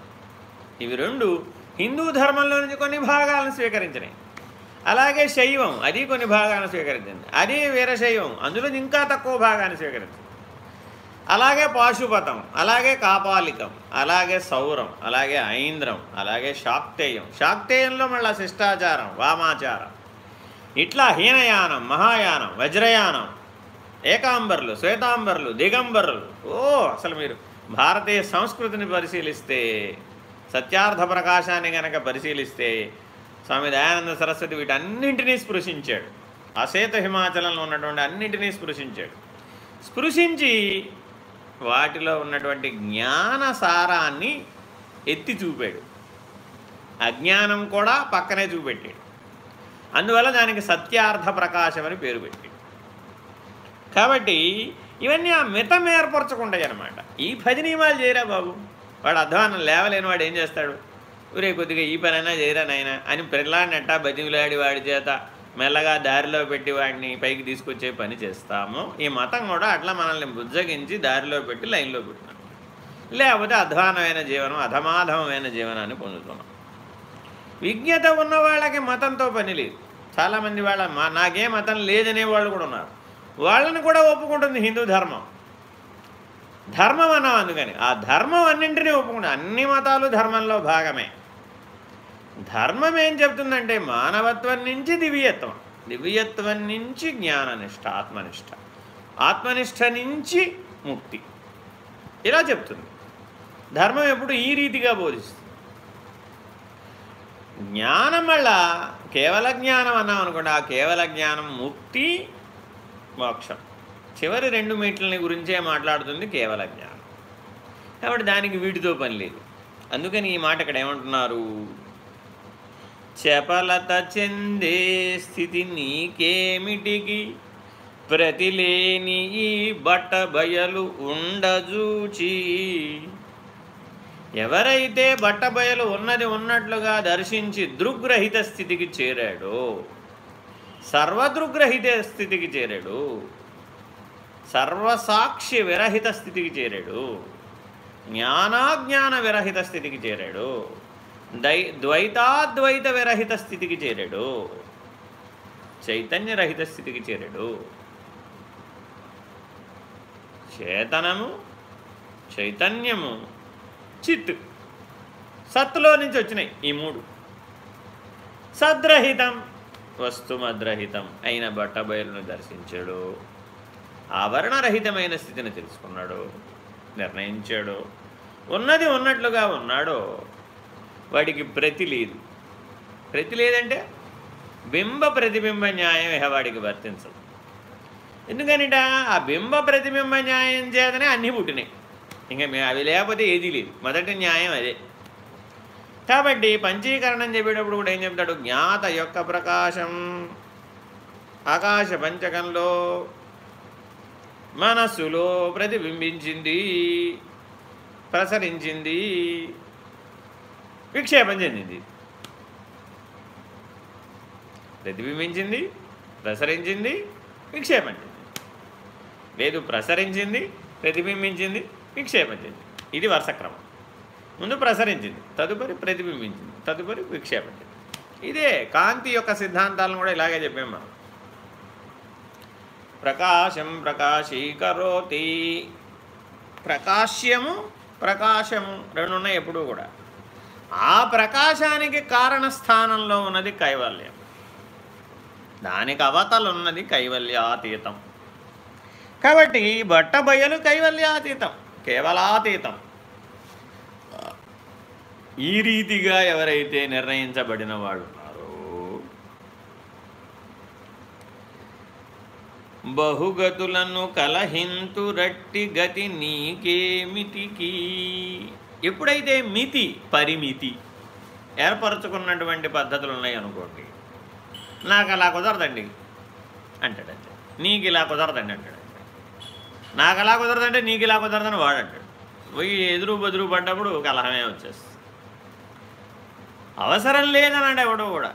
ఇవి రెండు హిందూ ధర్మంలో నుంచి కొన్ని భాగాలను స్వీకరించినాయి. అలాగే శైవం అది కొన్ని భాగాలను స్వీకరించింది. అది వీరశైవం అందులో ఇంకా తక్కువ భాగాన్ని స్వీకరించింది. అలాగే పాశుపతం అలాగే కాపాలికం అలాగే సౌరం అలాగే ఐంద్రం అలాగే శాక్తేయం. శాక్తేయంలో మళ్ళీ శిష్టాచారం వామాచారం. ఇట్లా హీనయానం మహాయానం వజ్రయానం ఏకాంబర్లు శ్వేతాంబర్లు దిగంబర్లు. ఓ అసలు మీరు భారతీయ సంస్కృతిని పరిశీలిస్తే సత్యార్థ ప్రకాశాన్ని కనుక పరిశీలిస్తే స్వామి దయానంద సరస్వతి వీటన్నింటినీ స్పృశించాడు. అసేత హిమాచలంలో ఉన్నటువంటి అన్నింటినీ స్పృశించాడు. స్పృశించి వాటిలో ఉన్నటువంటి జ్ఞాన సారాన్ని ఎత్తి చూపాడు. అజ్ఞానం కూడా పక్కనే చూపెట్టాడు. అందువల్ల దానికి సత్యార్థ ప్రకాశం అని పేరు పెట్టాడు. కాబట్టి ఇవన్నీ ఆ మితం ఏర్పరచుకుంటాయి అనమాట. ఈ పది నియమాలు చేయరా బాబు? వాడు అధ్వానం లేవలేని వాడు ఏం చేస్తాడు? ఊరే కొద్దిగా ఈ పనైనా చేయరా నాయన? అని పిల్లాడినట్ట బతిమిలాడి వాడి చేత మెల్లగా దారిలో పెట్టి వాడిని పైకి తీసుకొచ్చే పని చేస్తాము. ఈ మతం కూడా అట్లా మనల్ని బుజ్జగించి దారిలో పెట్టి లైన్లో పెట్టినాం లేకపోతే అధ్వానమైన జీవనం అధమాధమైన జీవనాన్ని పొందుతున్నాం. విజ్ఞత ఉన్న వాళ్ళకి మతంతో పని లేదు. చాలామంది వాళ్ళ మా నాకే మతం లేదనే వాళ్ళు కూడా ఉన్నారు. వాళ్ళని కూడా ఒప్పుకుంటుంది హిందూ ధర్మం. ధర్మం అన్నాం అందుకని. ఆ ధర్మం అన్నింటినీ ఒప్పుకుంటుంది. అన్ని మతాలు ధర్మంలో భాగమే. ధర్మం ఏం చెప్తుందంటే మానవత్వం నుంచి దివ్యత్వం. దివ్యత్వం నుంచి జ్ఞాననిష్ట ఆత్మనిష్ట. ఆత్మనిష్ట నుంచి ముక్తి. ఇలా చెప్తుంది. ధర్మం ఎప్పుడు ఈ రీతిగా బోధిస్తుంది. జ్ఞానం వల్ల కేవల జ్ఞానం అన్నాం అనుకోండి ఆ కేవల జ్ఞానం ముక్తి మోక్షం చివరి రెండు మీట్లని గురించే మాట్లాడుతుంది కేవల జ్ఞానం. కాబట్టి దానికి వీటితో పని లేదు. అందుకని ఈ మాట ఇక్కడ ఏమంటున్నారు? చపలత చెందే స్థితి నీకేమిటికి? ప్రతిలేని ఈ బట్ట బయలు ఉండజూచి. ఎవరైతే బట్టబయలు ఉన్నది ఉన్నట్లుగా దర్శించి దృగ్రహిత స్థితికి చేరాడో సర్వదృగ్రహిత స్థితికి చేరాడు. సర్వసాక్షి విరహిత స్థితికి చేరాడు. జ్ఞానాజ్ఞాన విరహిత స్థితికి చేరాడు. దై ద్వైతాద్వైత విరహిత స్థితికి చేరాడు. చైతన్యరహిత స్థితికి చేరాడు. చేతనము చైతన్యము చిత్ సత్తులో నుంచి వచ్చినాయి ఈ మూడు. సద్రహితం వస్తుమద్రహితం. అయిన బట్టబయలును దర్శించాడు. ఆవరణరహితమైన స్థితిని తెలుసుకున్నాడు. నిర్ణయించాడు. ఉన్నది ఉన్నట్లుగా ఉన్నాడో. వాడికి ప్రతి లేదు. ప్రతి లేదంటే బింబ ప్రతిబింబ న్యాయం ఇహ వాడికి వర్తించదు. ఎందుకనిట? ఆ బింబ ప్రతిబింబ న్యాయం చేతనే అన్నీ పుట్టినాయి. ఇంకా అవి లేకపోతే ఏదీ లేదు. మొదటి న్యాయం అదే. కాబట్టి పంచీకరణం చెప్పేటప్పుడు కూడా ఏం చెప్తాడు? జ్ఞాత యొక్క ప్రకాశం. ఆకాశ పంచకంలో మనస్సులో ప్రతిబింబించింది ప్రసరించింది విక్షేపం చెందింది. ప్రతిబింబించింది ప్రసరించింది విక్షేపం చెందింది. లేదు ప్రసరించింది ప్రతిబింబించింది విక్షేపం చెందింది. ఇది వరుసక్రమం. ముందు ప్రసరించింది తదుపరి ప్రతిబింబించింది తదుపరి విక్షేపించింది. ఇదే కాంతి యొక్క సిద్ధాంతాలను కూడా ఇలాగే చెప్పాం మనం. ప్రకాశం ప్రకాశీకరోతి. ప్రకాశ్యము ప్రకాశము రెండు ఉన్నాయి ఎప్పుడూ కూడా. ఆ ప్రకాశానికి కారణస్థానంలో ఉన్నది కైవల్యం. దానికి అవతలున్నది కైవల్యాతీతం. కాబట్టి బట్టబయలు కైవల్యాతీతం కేవలాతీతం. ఈ రీతిగా ఎవరైతే నిర్ణయించబడిన వాడు ఉన్నారో బహుగతులను కలహింతు రట్టి గతి నీకేమిటికి? ఎప్పుడైతే మితి పరిమితి ఏర్పరచుకున్నటువంటి పద్ధతులు ఉన్నాయి అనుకోండి నాకు అలా కుదరదండి అంటాడంటే నీకు ఇలా కుదరదండి అంటాడు నాకు అలా కుదరదంటే నీకు ఇలా కుదరదని వాడంటాడు పోయి ఎదురు బదురు పడ్డప్పుడు కలహమే వచ్చేస్తుంది. అవసరం లేదన్నాడు ఎవడో కూడా.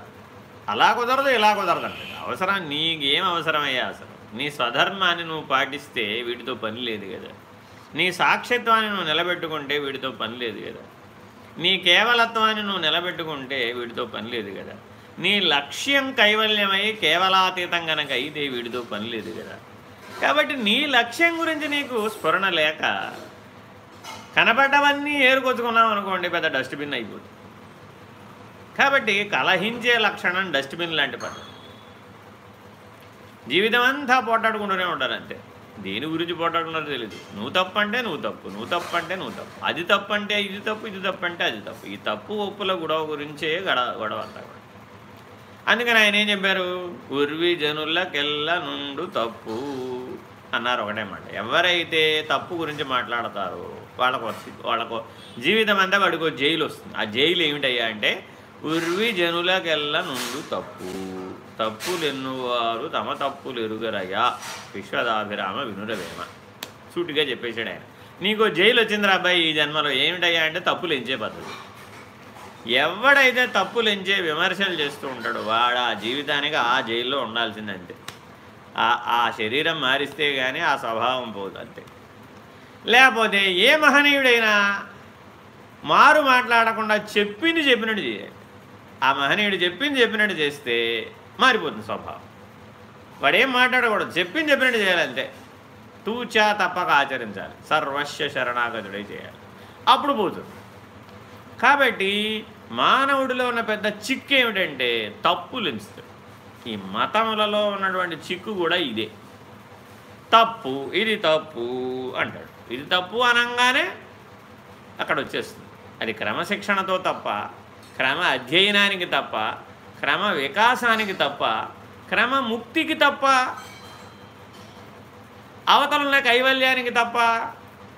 అలా కుదరదు ఇలా కుదరదు అంటాడు. అవసరం నీకేం అవసరమయ్యా అసలు? నీ స్వధర్మాన్ని నువ్వు పాటిస్తే వీటితో పని లేదు కదా. నీ సాక్షిత్వాన్ని నువ్వు నిలబెట్టుకుంటే వీటితో పని లేదు కదా. నీ కేవలత్వాన్ని నువ్వు నిలబెట్టుకుంటే వీటితో పని లేదు కదా. నీ లక్ష్యం కైవల్యమై కేవలాతీతం కనుక అయితే వీటితో పని లేదు కదా. కాబట్టి నీ లక్ష్యం గురించి నీకు స్ఫురణ లేక కనపడ్డవన్నీ ఏరుకొచ్చుకున్నాం అనుకోండి పెద్ద డస్ట్బిన్ అయిపోతుంది. కాబట్టి కలహించే లక్షణం డస్ట్బిన్ లాంటి పద్ధతి జీవితం అంతా పోటాడుకుంటూనే ఉంటారు అంతే. దేని గురించి పోటాడుకున్నారో తెలియదు నువ్వు తప్పు అంటే నువ్వు తప్పు నువ్వు తప్పు అంటే నువ్వు తప్పు. అది తప్పు అంటే ఇది తప్పు ఇది తప్పు అంటే అది తప్పు. ఈ తప్పు ఒప్పుల గొడవ గురించే గడ గొడవ అంతా కూడా. అందుకని ఆయన ఏం చెప్పారు? ఉర్వి జనులకెల్ల నుండు తప్పు అన్నారు ఒకటే మాట. ఎవరైతే తప్పు గురించి మాట్లాడతారో వాళ్ళకు వాళ్ళకు జీవితం అంతా వాడికి జైలు వస్తుంది. ఆ జైలు ఏమిటయ్యా అంటే ఉర్వి జనులకెల్ల నుండు తప్పు. తప్పులెన్నువారు తమ తప్పులు ఎరుగరయ్యా విశ్వదాభిరామ వినురవేమ సూటిగా చెప్పేశాడు ఆయన. నీకు జైలు వచ్చిందిరా అబ్బాయి ఈ జన్మలో. ఏమిటయ్యా అంటే తప్పులు ఎంచే పద్ధతి. ఎవడైతే తప్పులు ఎంచే విమర్శలు చేస్తూ ఉంటాడో వాడు ఆ జీవితానికి ఆ జైల్లో ఉండాల్సిందంతే. ఆ శరీరం మారిస్తే కానీ ఆ స్వభావం పోదు అంతే. లేకపోతే ఏ మహనీయుడైనా మారు మాట్లాడకుండా చెప్పింది చెప్పినట్టు చేయాలి. ఆ మహనీయుడు చెప్పింది చెప్పినట్టు చేస్తే మారిపోతుంది స్వభావం. వాడేం మాట్లాడకూడదు. చెప్పింది చెప్పినట్టు చేయాలంతే. తూచా తప్పక ఆచరించాలి. సర్వస్వ శరణాగతుడై చేయాలి. అప్పుడు పోతుంది. కాబట్టి మానవుడిలో ఉన్న పెద్ద చిక్కు ఏమిటంటే తప్పులు ఎంచుతాడు ఈ మతములలో ఉన్నటువంటి చిక్కు కూడా ఇదే. తప్పు ఇది తప్పు అంటాడు. ఇది తప్పు అనగానే అక్కడ వచ్చేస్తుంది. అది క్రమశిక్షణతో తప్ప క్రమ అధ్యయనానికి తప్ప క్రమ వికాసానికి తప్ప క్రమ ముక్తికి తప్ప అవతలున్న కైవల్యానికి తప్ప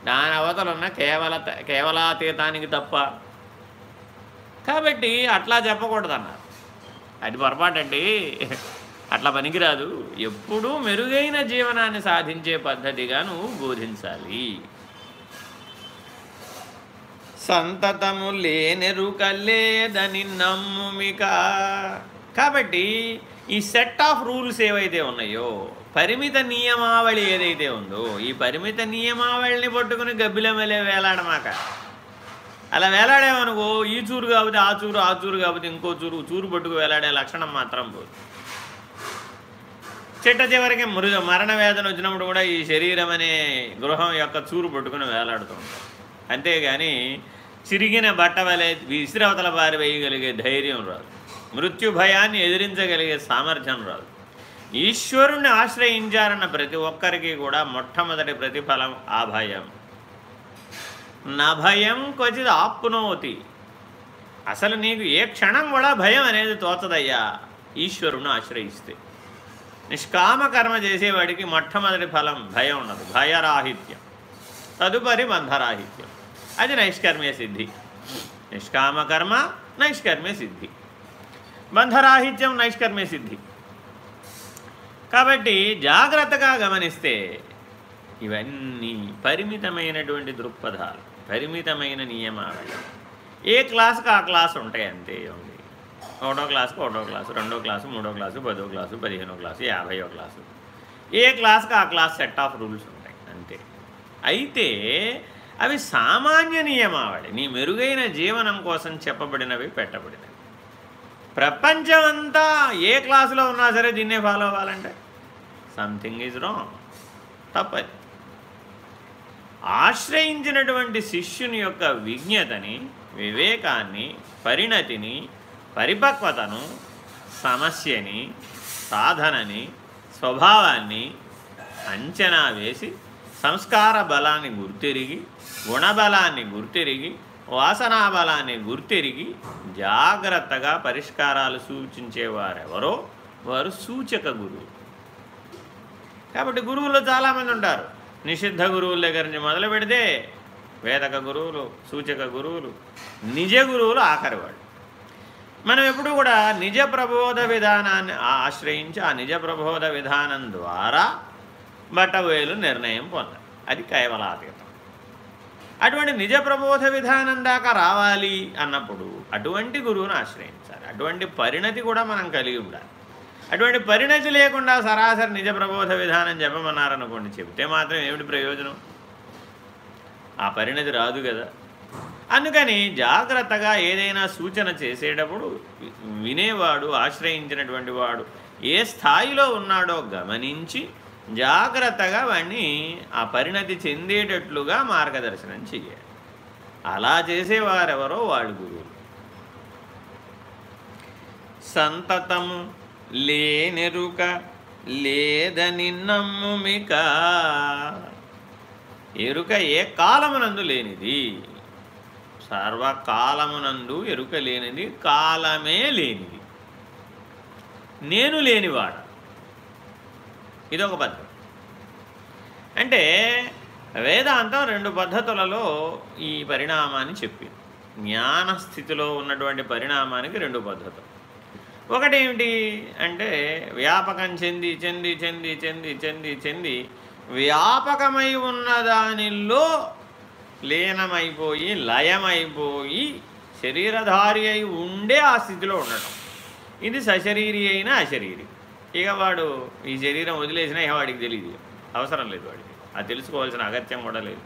దాని అవతలున్న కేవల కేవలాతీతానికి తప్ప. కాబట్టి అట్లా చెప్పకూడదన్నారు అది పొరపాటండి. అట్లా పనికిరాదు. ఎప్పుడూ మెరుగైన జీవనాన్ని సాధించే పద్ధతిగా నువ్వు బోధించాలి. సంతతము లేనెరుకలేదని నమ్ముమిక. కాబట్టి ఈ సెట్ ఆఫ్ రూల్స్ ఏవైతే ఉన్నాయో పరిమిత నియమావళి ఏదైతే ఉందో ఈ పరిమిత నియమావళిని పట్టుకుని గబ్బిలమెలే వేలాడమాక. అలా వేలాడేమనుకో ఈ చూరు కాబట్టి ఆ చూరు ఆ చూరు కాబట్టి ఇంకో చూరు చూరు పట్టుకు వేలాడే లక్షణం మాత్రం పోదు. చిట్ట చివరికి మృగ మరణ వేదన వచ్చినప్పుడు కూడా ఈ శరీరం అనే గృహం యొక్క చూరు పట్టుకుని వేలాడుతూ ఉంటాం. అంతేగాని చిరిగిన బట్ట వలె విసిరవతల బారి వేయగలిగే ధైర్యం రాదు. మృత్యు భయాన్ని ఎదిరించగలిగే సామర్థ్యం రాదు. ఈశ్వరుణ్ణి ఆశ్రయించారన్న ప్రతి ఒక్కరికి కూడా మొట్టమొదటి ప్రతిఫలం ఆ భయం. నా భయం క్వచిత్ ఆప్నోతి. అసలు నీకు ఏ క్షణం కూడా భయం అనేది తోచదయ్యా. ఈశ్వరుని ఆశ్రయిస్తే. నిష్కామ కర్మ చేసేవాడికి మొట్టమొదటి ఫలం భయం ఉండదు భయరాహిత్యం. తదుపరి బంధరాహిత్యం. అది నైష్కర్మ్య సిద్ధి. నిష్కామకర్మ నైష్కర్మ్య సిద్ధి. బంధరాహిత్యం నైష్కర్మ్య సిద్ధి. కాబట్టి జాగ్రత్తగా గమనిస్తే ఇవన్నీ పరిమితమైనటువంటి దృక్పథాలు పరిమితమైన నియమాలు. ఏ క్లాస్కి ఆ క్లాస్ ఉంటాయి అంతే ఉంది ఒకటో క్లాసుకు ఒకటో క్లాసు రెండో క్లాసు మూడో క్లాసు పదో క్లాసు పదిహేనో క్లాసు యాభైయో క్లాసు. ఏ క్లాస్కి ఆ క్లాస్ సెట్ ఆఫ్ రూల్స్ ఉంటాయి అంతే. అయితే అవి సామాన్య నియమావళి. నీ మెరుగైన జీవనం కోసం చెప్పబడినవి పెట్టబడినవి. ప్రపంచమంతా ఏ క్లాసులో ఉన్నా సరే దీన్నే ఫాలో అవ్వాలంటే సంథింగ్ ఈజ్ రాంగ్ తప్పది. ఆశ్రయించినటువంటి శిష్యుని యొక్క విజ్ఞతని వివేకాన్ని పరిణతిని పరిపక్వతను సమస్యని సాధనని స్వభావాన్ని అంచనా వేసి సంస్కార బలాన్ని గుర్తిరిగి గుణబలాన్ని గుర్తెరిగి వాసనా బలాన్ని గుర్తెరిగి జాగ్రత్తగా పరిష్కారాలు సూచించేవారెవరో వారు సూచక గురువు కాబట్టి గురువులు చాలామంది ఉంటారు. నిషిద్ధ గురువుల దగ్గర నుంచి మొదలు పెడితే వేదక గురువులు సూచక గురువులు నిజ గురువులు ఆఖరి వాళ్ళు మనం ఎప్పుడు కూడా నిజ ప్రబోధ విధానాన్ని ఆశ్రయించి ఆ నిజ ప్రబోధ విధానం ద్వారా బట్టవేలు నిర్ణయం పొందాలి. అది కైవలాతీతం అటువంటి నిజ ప్రబోధ విధానం దాకా రావాలి అన్నప్పుడు అటువంటి గురువును ఆశ్రయించాలి. అటువంటి పరిణతి కూడా మనం కలిగి ఉండాలి. అటువంటి పరిణతి లేకుండా సరాసరి నిజ ప్రబోధ విధానం చెప్పమన్నారనుకోండి చెబితే మాత్రం ఏమిటి ప్రయోజనం? ఆ పరిణతి రాదు కదా. అందుకని జాగ్రత్తగా ఏదైనా సూచన చేసేటప్పుడు వినేవాడు ఆశ్రయించినటువంటి వాడు ఏ స్థాయిలో ఉన్నాడో గమనించి జాగ్రత్తగా వాడిని ఆ పరిణతి చెందేటట్లుగా మార్గదర్శనం చేయాలి అలా చేసేవారెవరో వాళ్ళు గురువులు. సంతతము లేనెరుక లేదని నమ్ముమిక. ఎరుక ఏ కాలమునందు లేనిది? సర్వకాలమునందు ఎరుక లేనిది కాలమే లేనిది. నేను లేనివాడు? ఇదొక పద్ధతి. అంటే వేదాంతం రెండు పద్ధతులలో ఈ పరిణామాన్ని చెప్పింది. జ్ఞాన స్థితిలో ఉన్నటువంటి పరిణామానికి రెండు పద్ధతులు. ఒకటి ఏమిటి అంటే వ్యాపకం చెంది చెంది చెంది చెంది చెంది చెంది వ్యాపకమై ఉన్న దానిలో లీనమైపోయి లయమైపోయి శరీరధారి అయి ఉండే ఆ స్థితిలో ఉండటం. ఇది సశరీరి అయిన అశరీరి. ఇక వాడు ఈ శరీరం వదిలేసినా ఇక వాడికి తెలియదు అవసరం లేదు వాడికి. అది తెలుసుకోవాల్సిన అగత్యం కూడా లేదు.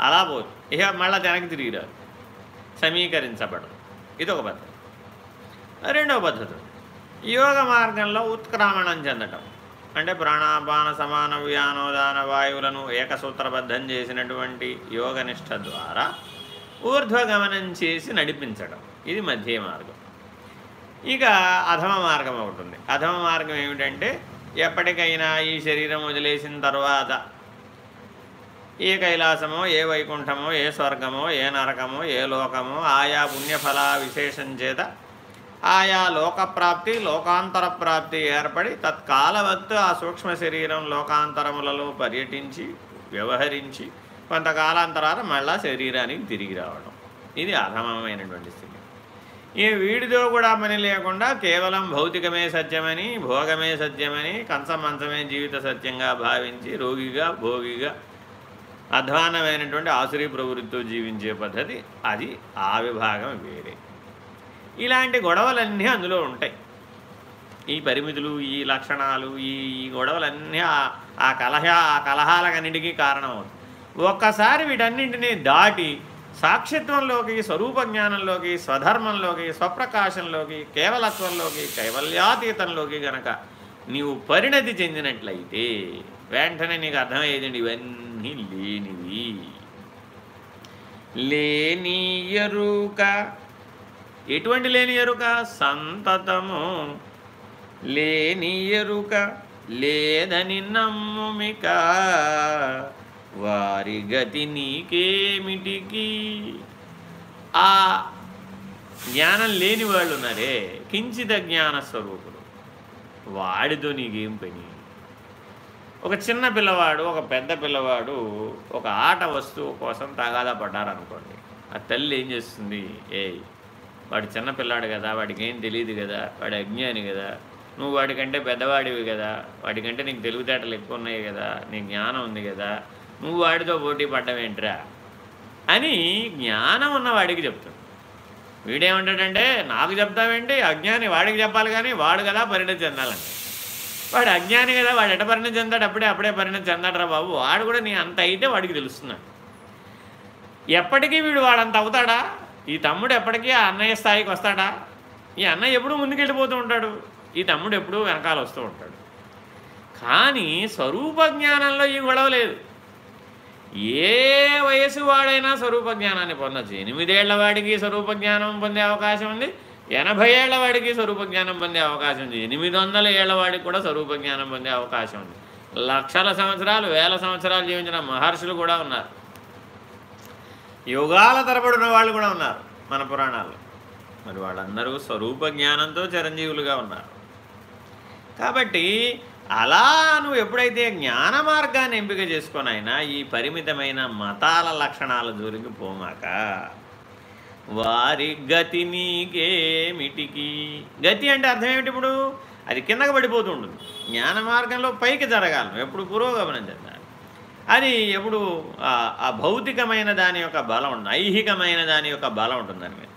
అలా పోదు. ఇక మళ్ళీ వెనక్కి తిరిగి రాదు. సమీకరించబడదు. ఇది ఒక పద్ధతి. రెండవ పద్ధతి. యోగ మార్గంలో ఉత్క్రామణం చెందటం. అంటే ప్రాణాపాన సమాన వ్యానోదాన వాయువులను ఏకసూత్రబద్ధం చేసినటువంటి యోగనిష్ట ద్వారా ఊర్ధ్వగమనం చేసి నడిపించడం. ఇది మధ్య మార్గం. ఇక అధమ మార్గం ఒకటి ఉంది. అధమ మార్గం ఏమిటంటే ఎప్పటికైనా ఈ శరీరం వదిలేసిన తర్వాత ఏ కైలాసమో ఏ వైకుంఠమో ఏ స్వర్గమో ఏ నరకమో ఏ లోకమో ఆయా పుణ్యఫల విశేషం చేత ఆయా లోకప్రాప్తి లోకాంతర ప్రాప్తి ఏర్పడి తత్కాలవత్తు ఆ సూక్ష్మ శరీరం లోకాంతరములలో పర్యటించి వ్యవహరించి కొంతకాలాంతరాల మళ్ళా శరీరానికి తిరిగి రావడం. ఇది అధమమైనటువంటి స్థితి. ఈ వీడితో కూడా పని లేకుండా కేవలం భౌతికమే సత్యమని భోగమే సత్యమని కంచమంచమే జీవిత సత్యంగా భావించి రోగిగా భోగిగా అధ్వానమైనటువంటి ఆసురీ ప్రవృత్తితో జీవించే పద్ధతి అది ఆ విభాగం వేరే. ఇలాంటి గొడవలన్నీ అందులో ఉంటాయి. ఈ పరిమితులు ఈ లక్షణాలు ఈ గొడవలన్నీ ఆ కలహ ఆ కలహాలకన్నిటికీ కారణమవుతుంది ఒక్కసారి వీటన్నింటినీ దాటి సాక్షిత్వంలోకి స్వరూప జ్ఞానంలోకి స్వధర్మంలోకి స్వప్రకాశంలోకి కేవలత్వంలోకి కైవల్యాతీతంలోకి గనక నీవు పరిణతి చెందినట్లయితే వెంటనే నీకు అర్థమయ్యేదండి ఇవన్నీ లేనివి. లేని ఎరుక. ఎటువంటి లేని ఎరుక? సంతతము. లేని ఎరుక. లేదని నమ్ముమిక వారి గతి నీకేమిటికి? ఆ జ్ఞానం లేని వాళ్ళు ఉన్నారే కించిత జ్ఞాన స్వరూపులు. వాడితో నీకేం పని? ఒక చిన్న పిల్లవాడు ఒక పెద్ద పిల్లవాడు ఒక ఆట వస్తువు కోసం తగాదా పడ్డారనుకోండి ఆ తల్లి ఏం చేస్తుంది? ఏ వాడు చిన్న పిల్లాడు కదా వాడికి ఏం తెలియదు కదా వాడి అజ్ఞాని కదా నువ్వు వాడికంటే పెద్దవాడివి కదా వాడికంటే నీకు తెలివితేటలు ఎక్కువ ఉన్నాయి కదా నీ జ్ఞానం ఉంది కదా నువ్వు వాడితో పోటీ పడ్డవేంట్రా అని జ్ఞానం ఉన్న వాడికి వీడేమంటాడంటే నాకు చెప్తావేంటి? అజ్ఞాని వాడికి చెప్పాలి కానీ వాడు కదా పరిణతి చెందాలంటే. వాడు అజ్ఞాని కదా వాడు ఎట పరిణతి చెందాడు? అప్పుడే అప్పుడే పరిణతి చెందాడరా బాబు. వాడు కూడా నీ అంత అయితే వాడికి తెలుస్తున్నాడు. ఎప్పటికీ వీడు వాడంత అవుతాడా? ఈ తమ్ముడు ఎప్పటికీ ఆ అన్నయ్య స్థాయికి వస్తాడా? ఈ అన్నయ్య ఎప్పుడూ ముందుకెళ్ళిపోతూ ఉంటాడు? ఈ తమ్ముడు ఎప్పుడూ వెనకాల వస్తూ ఉంటాడు. కానీ స్వరూప జ్ఞానంలో ఈ గొడవ లేదు. ఏ వయసు వాడైనా స్వరూప జ్ఞానాన్ని పొందొచ్చు. ఎనిమిదేళ్ళ వాడికి స్వరూప జ్ఞానం పొందే అవకాశం ఉంది. ఎనభై ఏళ్ళ వాడికి స్వరూప జ్ఞానం పొందే అవకాశం ఉంది. ఎనిమిది వందల ఏళ్ళ వాడికి కూడా స్వరూప జ్ఞానం పొందే అవకాశం ఉంది. లక్షల సంవత్సరాలు వేల సంవత్సరాలు జీవించిన మహర్షులు కూడా ఉన్నారు. యుగాల ఉన్న వాళ్ళు కూడా ఉన్నారు మన పురాణాల్లో. మరి వాళ్ళందరూ స్వరూప జ్ఞానంతో చిరంజీవులుగా ఉన్నారు. కాబట్టి అలా నువ్వు ఎప్పుడైతే జ్ఞాన మార్గాన్ని ఎంపిక చేసుకొనైనా ఈ పరిమితమైన మతాల లక్షణాల జోలికి పోమాక వారి గతి నీకేమిటికి? గతి అంటే అర్థం ఏమిటి ఇప్పుడు? అది కిందకు పడిపోతూ ఉంటుంది. జ్ఞాన మార్గంలో పైకి జరగాలి. ఎప్పుడు పురోగమనం చెందాలి. అది ఎప్పుడు ఆ భౌతికమైన దాని యొక్క బలం ఉంటుంది ఐహికమైన దాని యొక్క బలం ఉంటుంది దాని మీద.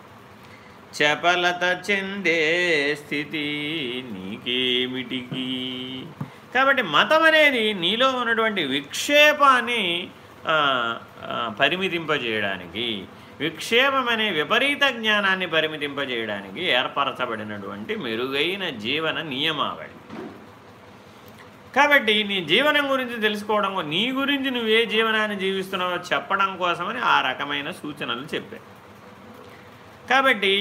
చపలత చెందే స్థితి నీకేమిటికి? కాబట్టి మతం అనేది నీలో ఉన్నటువంటి విక్షేపాన్ని పరిమితింపజేయడానికి విక్షేపం అనే విపరీత జ్ఞానాన్ని పరిమితింపజేయడానికి ఏర్పరచబడినటువంటి మెరుగైన జీవన నియమావళి. కాబట్టి నీ జీవనం గురించి తెలుసుకోవడం నీ గురించి నువ్వు ఏ జీవనాన్ని జీవిస్తున్నావో చెప్పడం కోసమని ఆ రకమైన సూచనలు చెప్పాయి కాబట్టి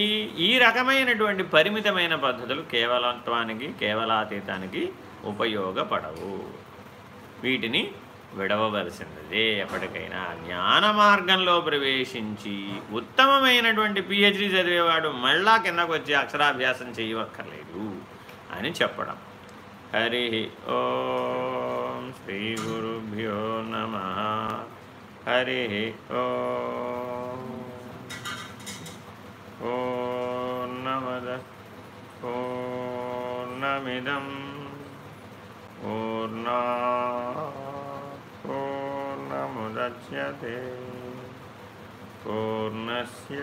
ఈ రకమైనటువంటి పరిమితమైన పద్ధతులు కేవలత్వానికి కేవలాతీతానికి ఉపయోగపడవు. వీటిని విడవవలసినదే. ఎప్పటికైనా జ్ఞాన మార్గంలో ప్రవేశించి ఉత్తమమైనటువంటి పిహెచ్డి చదివేవాడు మళ్ళా కిందకు వచ్చి అక్షరాభ్యాసం చేయవక్కర్లేదు అని చెప్పడం. హరి ఓం శ్రీ గురుభ్యో నమ. హరి ఓ. నమద ఓ నమిదం मुच्यते पूर्णस्य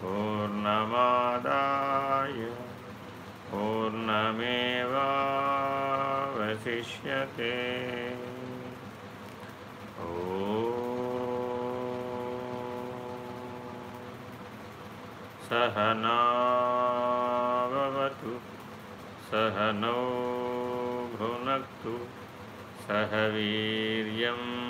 पूर्णमादाय पूर्णमेवावशिष्यते। सहनावतु सहनौ भुनक्तु सह वीर्यम्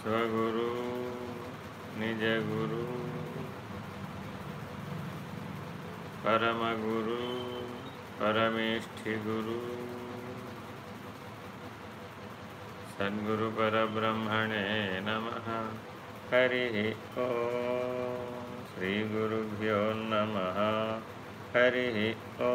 స్వగురు నిజ గురు పరమగురు పరమేష్ఠి గురు సద్గురు పరబ్రహ్మణే నమ. హరి ఓ శ్రీ గురుభ్యో నమ. హరి ఓ